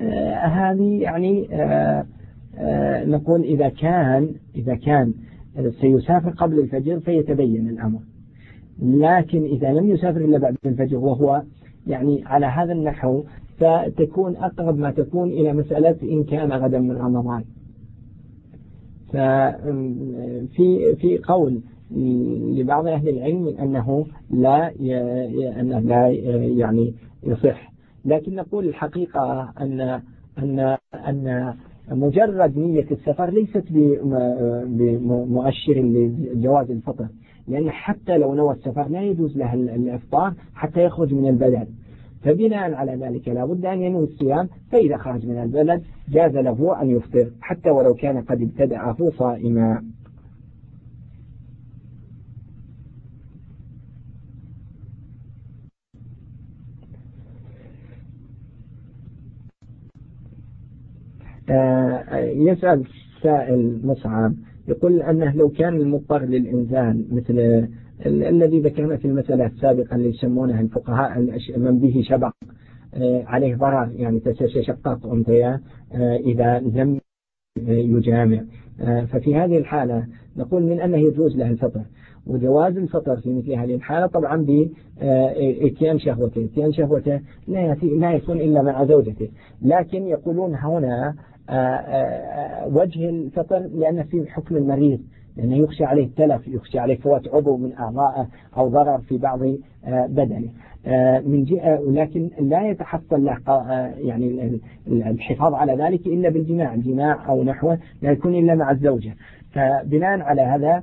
آه، هذه يعني نقول إذا كان إذا كان سيسافر قبل الفجر فيتبين الأمر. لكن إذا لم يسافر إلا بعد الفجر وهو يعني على هذا النحو فتكون أقرب ما تكون إلى مسألة إن كان غدا من رمضان. ففي في قول لبعض أهل العلم أنه لا أنه لا يعني يصح. لكن نقول الحقيقة أن أن أن مجرد نية السفر ليست بمؤشر لجواز الفطر. لأن حتى لو نوى السفر لا يجوز له الإفطار حتى يخرج من البلد. فبناء على ذلك لا بد أن ينوي الصيام فإذا خرج من البلد جاز له أن يفطر حتى ولو كان قد ابتدعه صائما. آه، يسأل سائل مصعب يقول أنه لو كان المضطر للإنزال مثل الذي ذكرنا في المسألة السابقة اللي يسمونها الفقهاء من به شبق آه، عليه ضرر يعني تشقق أنثيان آه، إذا لم يجامع. آه، ففي هذه الحالة نقول من أنه يجوز له الفطر. وجواز الفطر في مثل هذه الحالة طبعا بإتيان شهوته. إتيان شهوته لا, لا يكون إلا مع زوجته. لكن يقولون هنا وجه الفطر لأن فيه حكم المريض. لأنه يخشى عليه تلف يخشى عليه فوات عضو من أعضائه أو ضرر في بعض آه، بدنه. آه، من جهة لكن لا يتحصل له آه، يعني الحفاظ على ذلك إلا بالجماع الجماع أو نحوه لا يكون إلا مع الزوجة. فبناء على هذا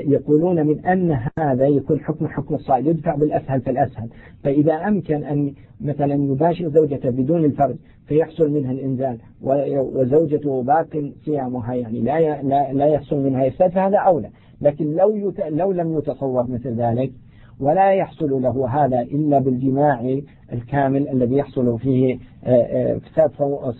يقولون من أن هذا يكون حكم حكم الصائد يدفع بالأسهل فالأسهل. فإذا أمكن أن مثلا يباشر زوجته بدون الفرج فيحصل منها الإنزال وزوجته باق صيامها يعني لا لا يحصل منها إفساد فهذا أولى. لكن لو لو لم يتصور مثل ذلك ولا يحصل له هذا إلا بالجماع الكامل الذي يحصل فيه فساد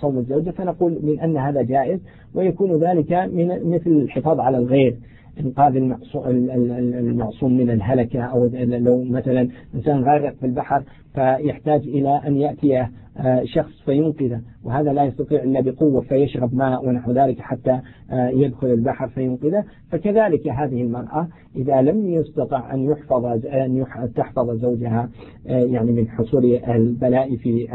صوم الزوجة. فنقول من أن هذا جائز ويكون ذلك من مثل الحفاظ على الغير. إنقاذ المعصوم من الهلكة أو لو مثلا إنسان غارق في البحر فيحتاج إلى أن يأتي آه، شخص فينقذه. وهذا لا يستطيع إلا بقوة فيشرب ماء ونحو ذلك حتى آه، يدخل البحر فينقذه. فكذلك هذه المرأة إذا لم يستطع أن يحفظ أن تحفظ زوجها آه، يعني من حصول البلاء في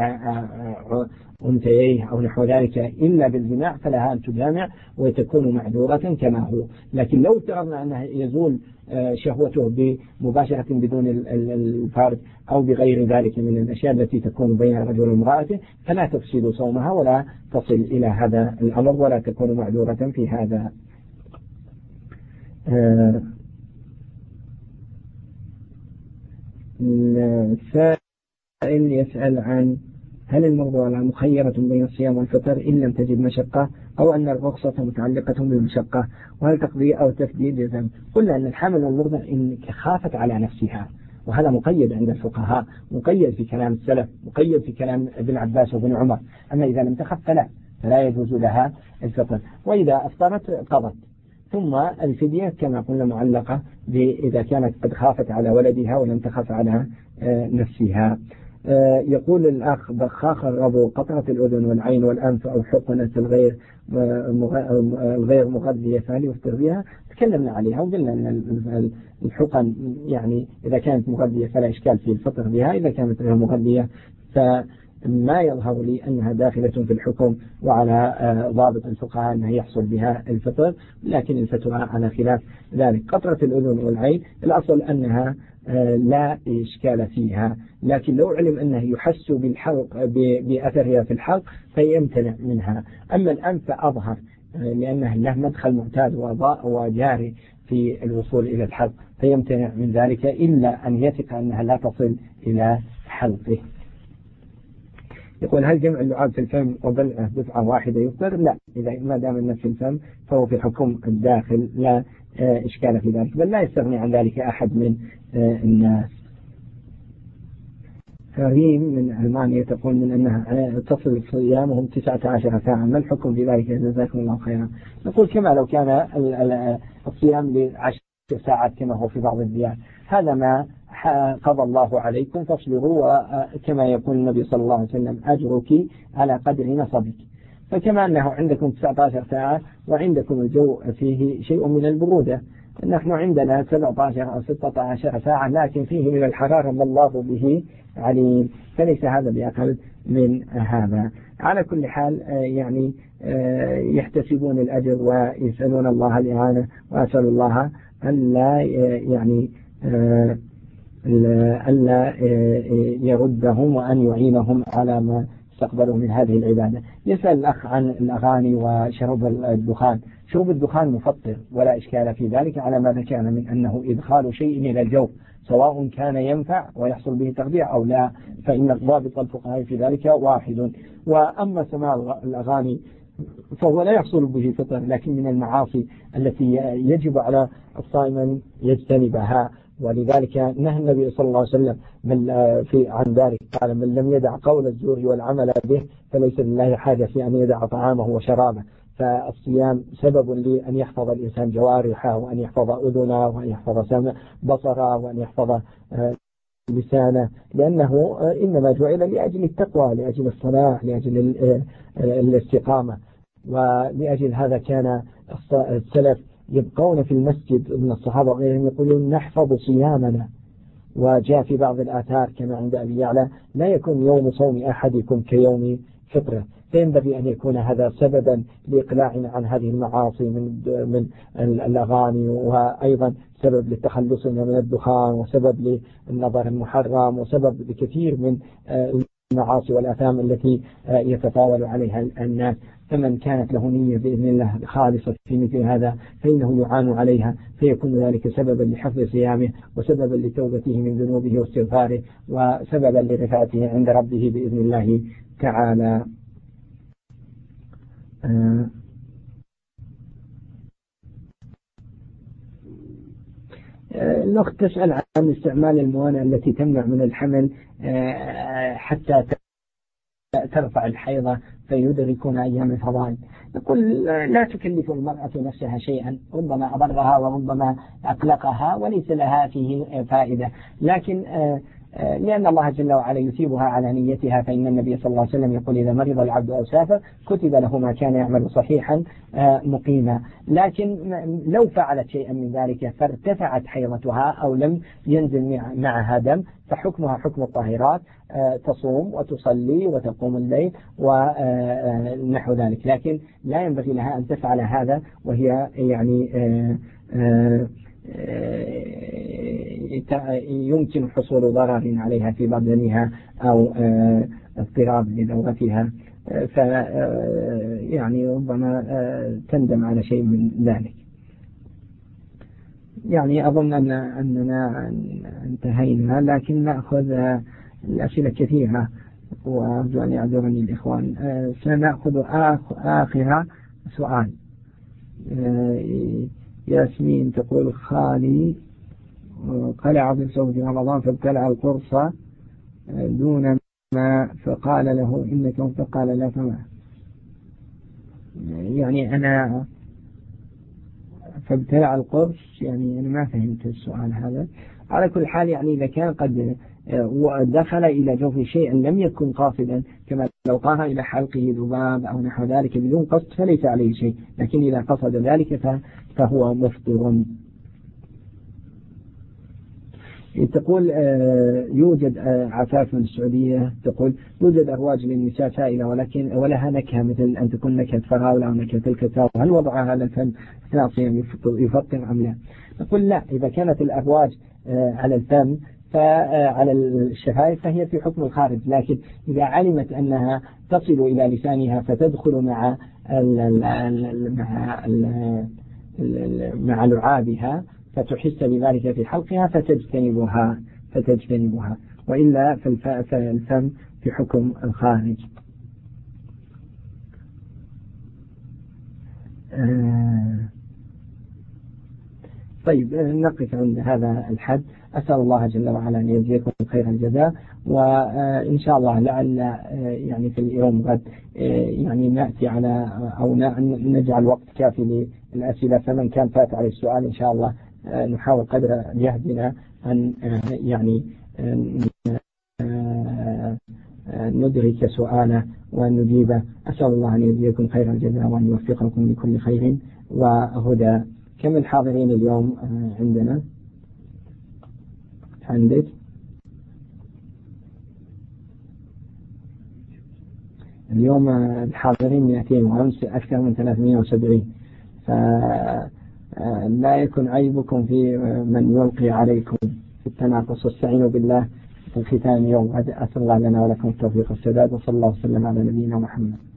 أنثييه أو نحو ذلك إلا بالجماع فلها أن تجامع وتكون معذورة كما هو. لكن لو افترضنا أنه يزول آه، شهوته بمباشرة بدون الفرد أو بغير ذلك من الأشياء التي تكون بين الرجل وامرأته فلا تفسد صومها ولا تصل إلى هذا الأمر ولا تكون معذورة في هذا. آه، السائل يسأل عن هل الموضوع مخيرة بين الصيام والفطر؟ إن لم تجد مشقة. أو أن الرخصة متعلقة بالمشقة وهل تقضي أو تفدي جزم قلنا أن الحامل والمرضع إن خافت على نفسها وهذا مقيد عند الفقهاء مقيد في كلام السلف مقيد في كلام ابن عباس وابن عمر. أما إذا لم تخف فلا فلا يجوز لها الفطر وإذا أفطرت قضت. ثم الفدية كما قلنا معلقة إذا كانت قد خافت على ولدها ولم تخف على آه، نفسها. يقول الأخ بخاخ الربو قطرة الأذن والعين والأنف أو حقنة الغير الغير مغذية فهل يفطر بها تكلمنا عليها وقلنا أن الحقن يعني إذا كانت مغذية فلا إشكال في الفطر بها إذا كانت غير مغذية ف ما يظهر لي أنها داخلة في الحكم وعلى ضابط الفقهاء أنه يحصل بها الفطر لكن الفتوى على خلاف ذلك. قطرة الأذن والعين الأصل أنها لا إشكال فيها. لكن لو علم أنه يحس بالحلق بأثرها في الحلق فيمتنع منها. أما الأنف فأظهر لأنه له مدخل معتاد وجاري في الوصول إلى الحلق فيمتنع من ذلك إلا أن يثق أنها لا تصل إلى حلقه. يقول هل جمع اللعاب في الفم وبلعه دفعة واحدة يفطر؟ لا. إذا ما دام النفس في الفم فهو في حكم الداخل لا آه، إشكال في ذلك. بل لا يستغني عن ذلك أحد من آه، الناس. ريم من ألمانيا تقول من أنها آه، تصل صيامهم 19 ساعة. ما الحكم في ذلك؟ جزاكم الله خيرا. نقول كما لو كان الصيام لعشر ساعات كما هو في بعض الديار. هذا ما قضى الله عليكم. فاصبروا وكما يقول النبي صلى الله عليه وسلم أجرك على قدر نصبك. فكما أنه عندكم 19 ساعة وعندكم الجو فيه شيء من البرودة. نحن عندنا 17 أو 16 ساعة لكن فيه من الحرارة ما الله به عليم. فليس هذا بأقل من هذا. على كل حال يعني يحتسبون الأجر ويسألون الله الإعانة وأسأل الله أن لا يعني ألا يردهم وأن يعينهم على ما استقبلوا من هذه العبادة. يسأل الأخ عن الأغاني وشرب الدخان. شرب الدخان مفطر ولا إشكال في ذلك على ما ذكرنا من أنه إدخال شيء إلى الجوف سواء كان ينفع ويحصل به تغذية أو لا فإن ضابط الفقهاء في ذلك واحد. وأما سماع الأغاني فهو لا يحصل به فطر لكن من المعاصي التي يجب على الصائم أن يجتنبها. ولذلك نهى النبي صلى الله عليه وسلم من في عن ذلك قال من لم يدع قول الزور والعمل به فليس لله حاجة في أن يدع طعامه وشرابه. فالصيام سبب لأن يحفظ الإنسان جوارحه وأن يحفظ أذنه وأن يحفظ سمع بصره وأن يحفظ آه، لسانه لأنه آه، إنما جعل لأجل التقوى لأجل الصلاح لأجل آه، الاستقامة. ولأجل هذا كان السلف يبقون في المسجد من الصحابة وغيرهم يقولون نحفظ صيامنا. وجاء في بعض الآثار كما عند أبي يعلى لا يكون يوم صوم أحدكم كيوم فطرة. فينبغي أن يكون هذا سببا لإقلاعنا عن هذه المعاصي من من الأغاني وأيضا سبب لتخلصنا من الدخان وسبب للنظر المحرم وسبب لكثير من المعاصي والآثام التي يتطاول عليها الناس. فمن كانت له نية بإذن الله خالصة في مثل هذا فإنه يعان عليها فيكون ذلك سببا لحفظ صيامه وسببا لتوبته من ذنوبه واستغفاره وسببا لرفعته عند ربه بإذن الله تعالى. آه، الأخت تسأل عن استعمال الموانع التي تمنع من الحمل آه، حتى ترفع الحيضة. فيدركون أيام الفضائل. نقول لا تكلف المرأة نفسها شيئا ربما أضرها وربما أقلقها وليس لها فيه فائدة. لكن آه، لأن الله جل وعلا يثيبها على نيتها فإن النبي صلى الله عليه وسلم يقول إذا مرض العبد أو سافر كتب له ما كان يعمل صحيحا آه، مقيما. لكن لو فعلت شيئا من ذلك فارتفعت حيضتها أو لم ينزل معها دم فحكمها حكم الطاهرات آه، تصوم وتصلي وتقوم الليل ونحو ذلك. لكن لا ينبغي لها أن تفعل هذا وهي يعني آه، يمكن حصول ضرر عليها في بدنها أو آه، اضطراب لدورتها. ف آه، يعني ربما آه، تندم على شيء من ذلك. يعني أظن أن أننا انتهينا لكن نأخذ الأسئلة كثيرة. وأرجو أن يعذرني الإخوان. سنأخذ آخر سؤال. ياسمين تقول خالي قلع في رمضان فابتلع القرصة دون ما فقال له إنك فقال لا فما. يعني أنا فابتلع القرص يعني أنا ما فهمت السؤال هذا. على كل حال يعني إذا كان قد دخل إلى جوف شيء لم يكن قاصدا كما لو قام إلى حلقه ذباب أو نحو ذلك بدون قصد فليس عليه شيء. لكن إذا قصد ذلك فهو مفطر. تقول آه، يوجد آه، عفاف من السعودية. تقول يوجد أرواج للنساء سائلة ولكن ولها نكهة مثل أن تكون نكهة فراولة أو نكهة الكتاب هل وضعها على الفم أثناء يفطر أم لا؟ نقول لا إذا كانت الأرواج آه، على الفم فعلى الشفايف فهي في حكم الخارج. لكن إذا علمت أنها تصل إلى لسانها فتدخل مع مع مع لعابها فتحس بذلك في حلقها فتجتنبها فتجتنبها. وإلا فالفم في حكم الخارج. آه، طيب نقف عند هذا الحد. أسأل الله جل وعلا أن يجزيكم خير الجزاء وإن شاء الله لعل يعني في اليوم غد يعني نأتي على أو نجعل وقت كافي للأسئلة. فمن كان فات عليه السؤال إن شاء الله نحاول قدر جهدنا أن يعني ندرك سؤاله وأن نجيبه أسأل الله أن يجزيكم خير الجزاء وأن يوفقكم لكل خير وهدى. كم الحاضرين اليوم عندنا؟ عندك اليوم الحاضرين 200 وأمس أكثر من 370 فلا يكن عيبكم في من يلقي عليكم في التناقص. واستعينوا بالله. في الختام يوم أسأل الله لنا ولكم التوفيق والسداد وصلى الله وسلم على نبينا محمد.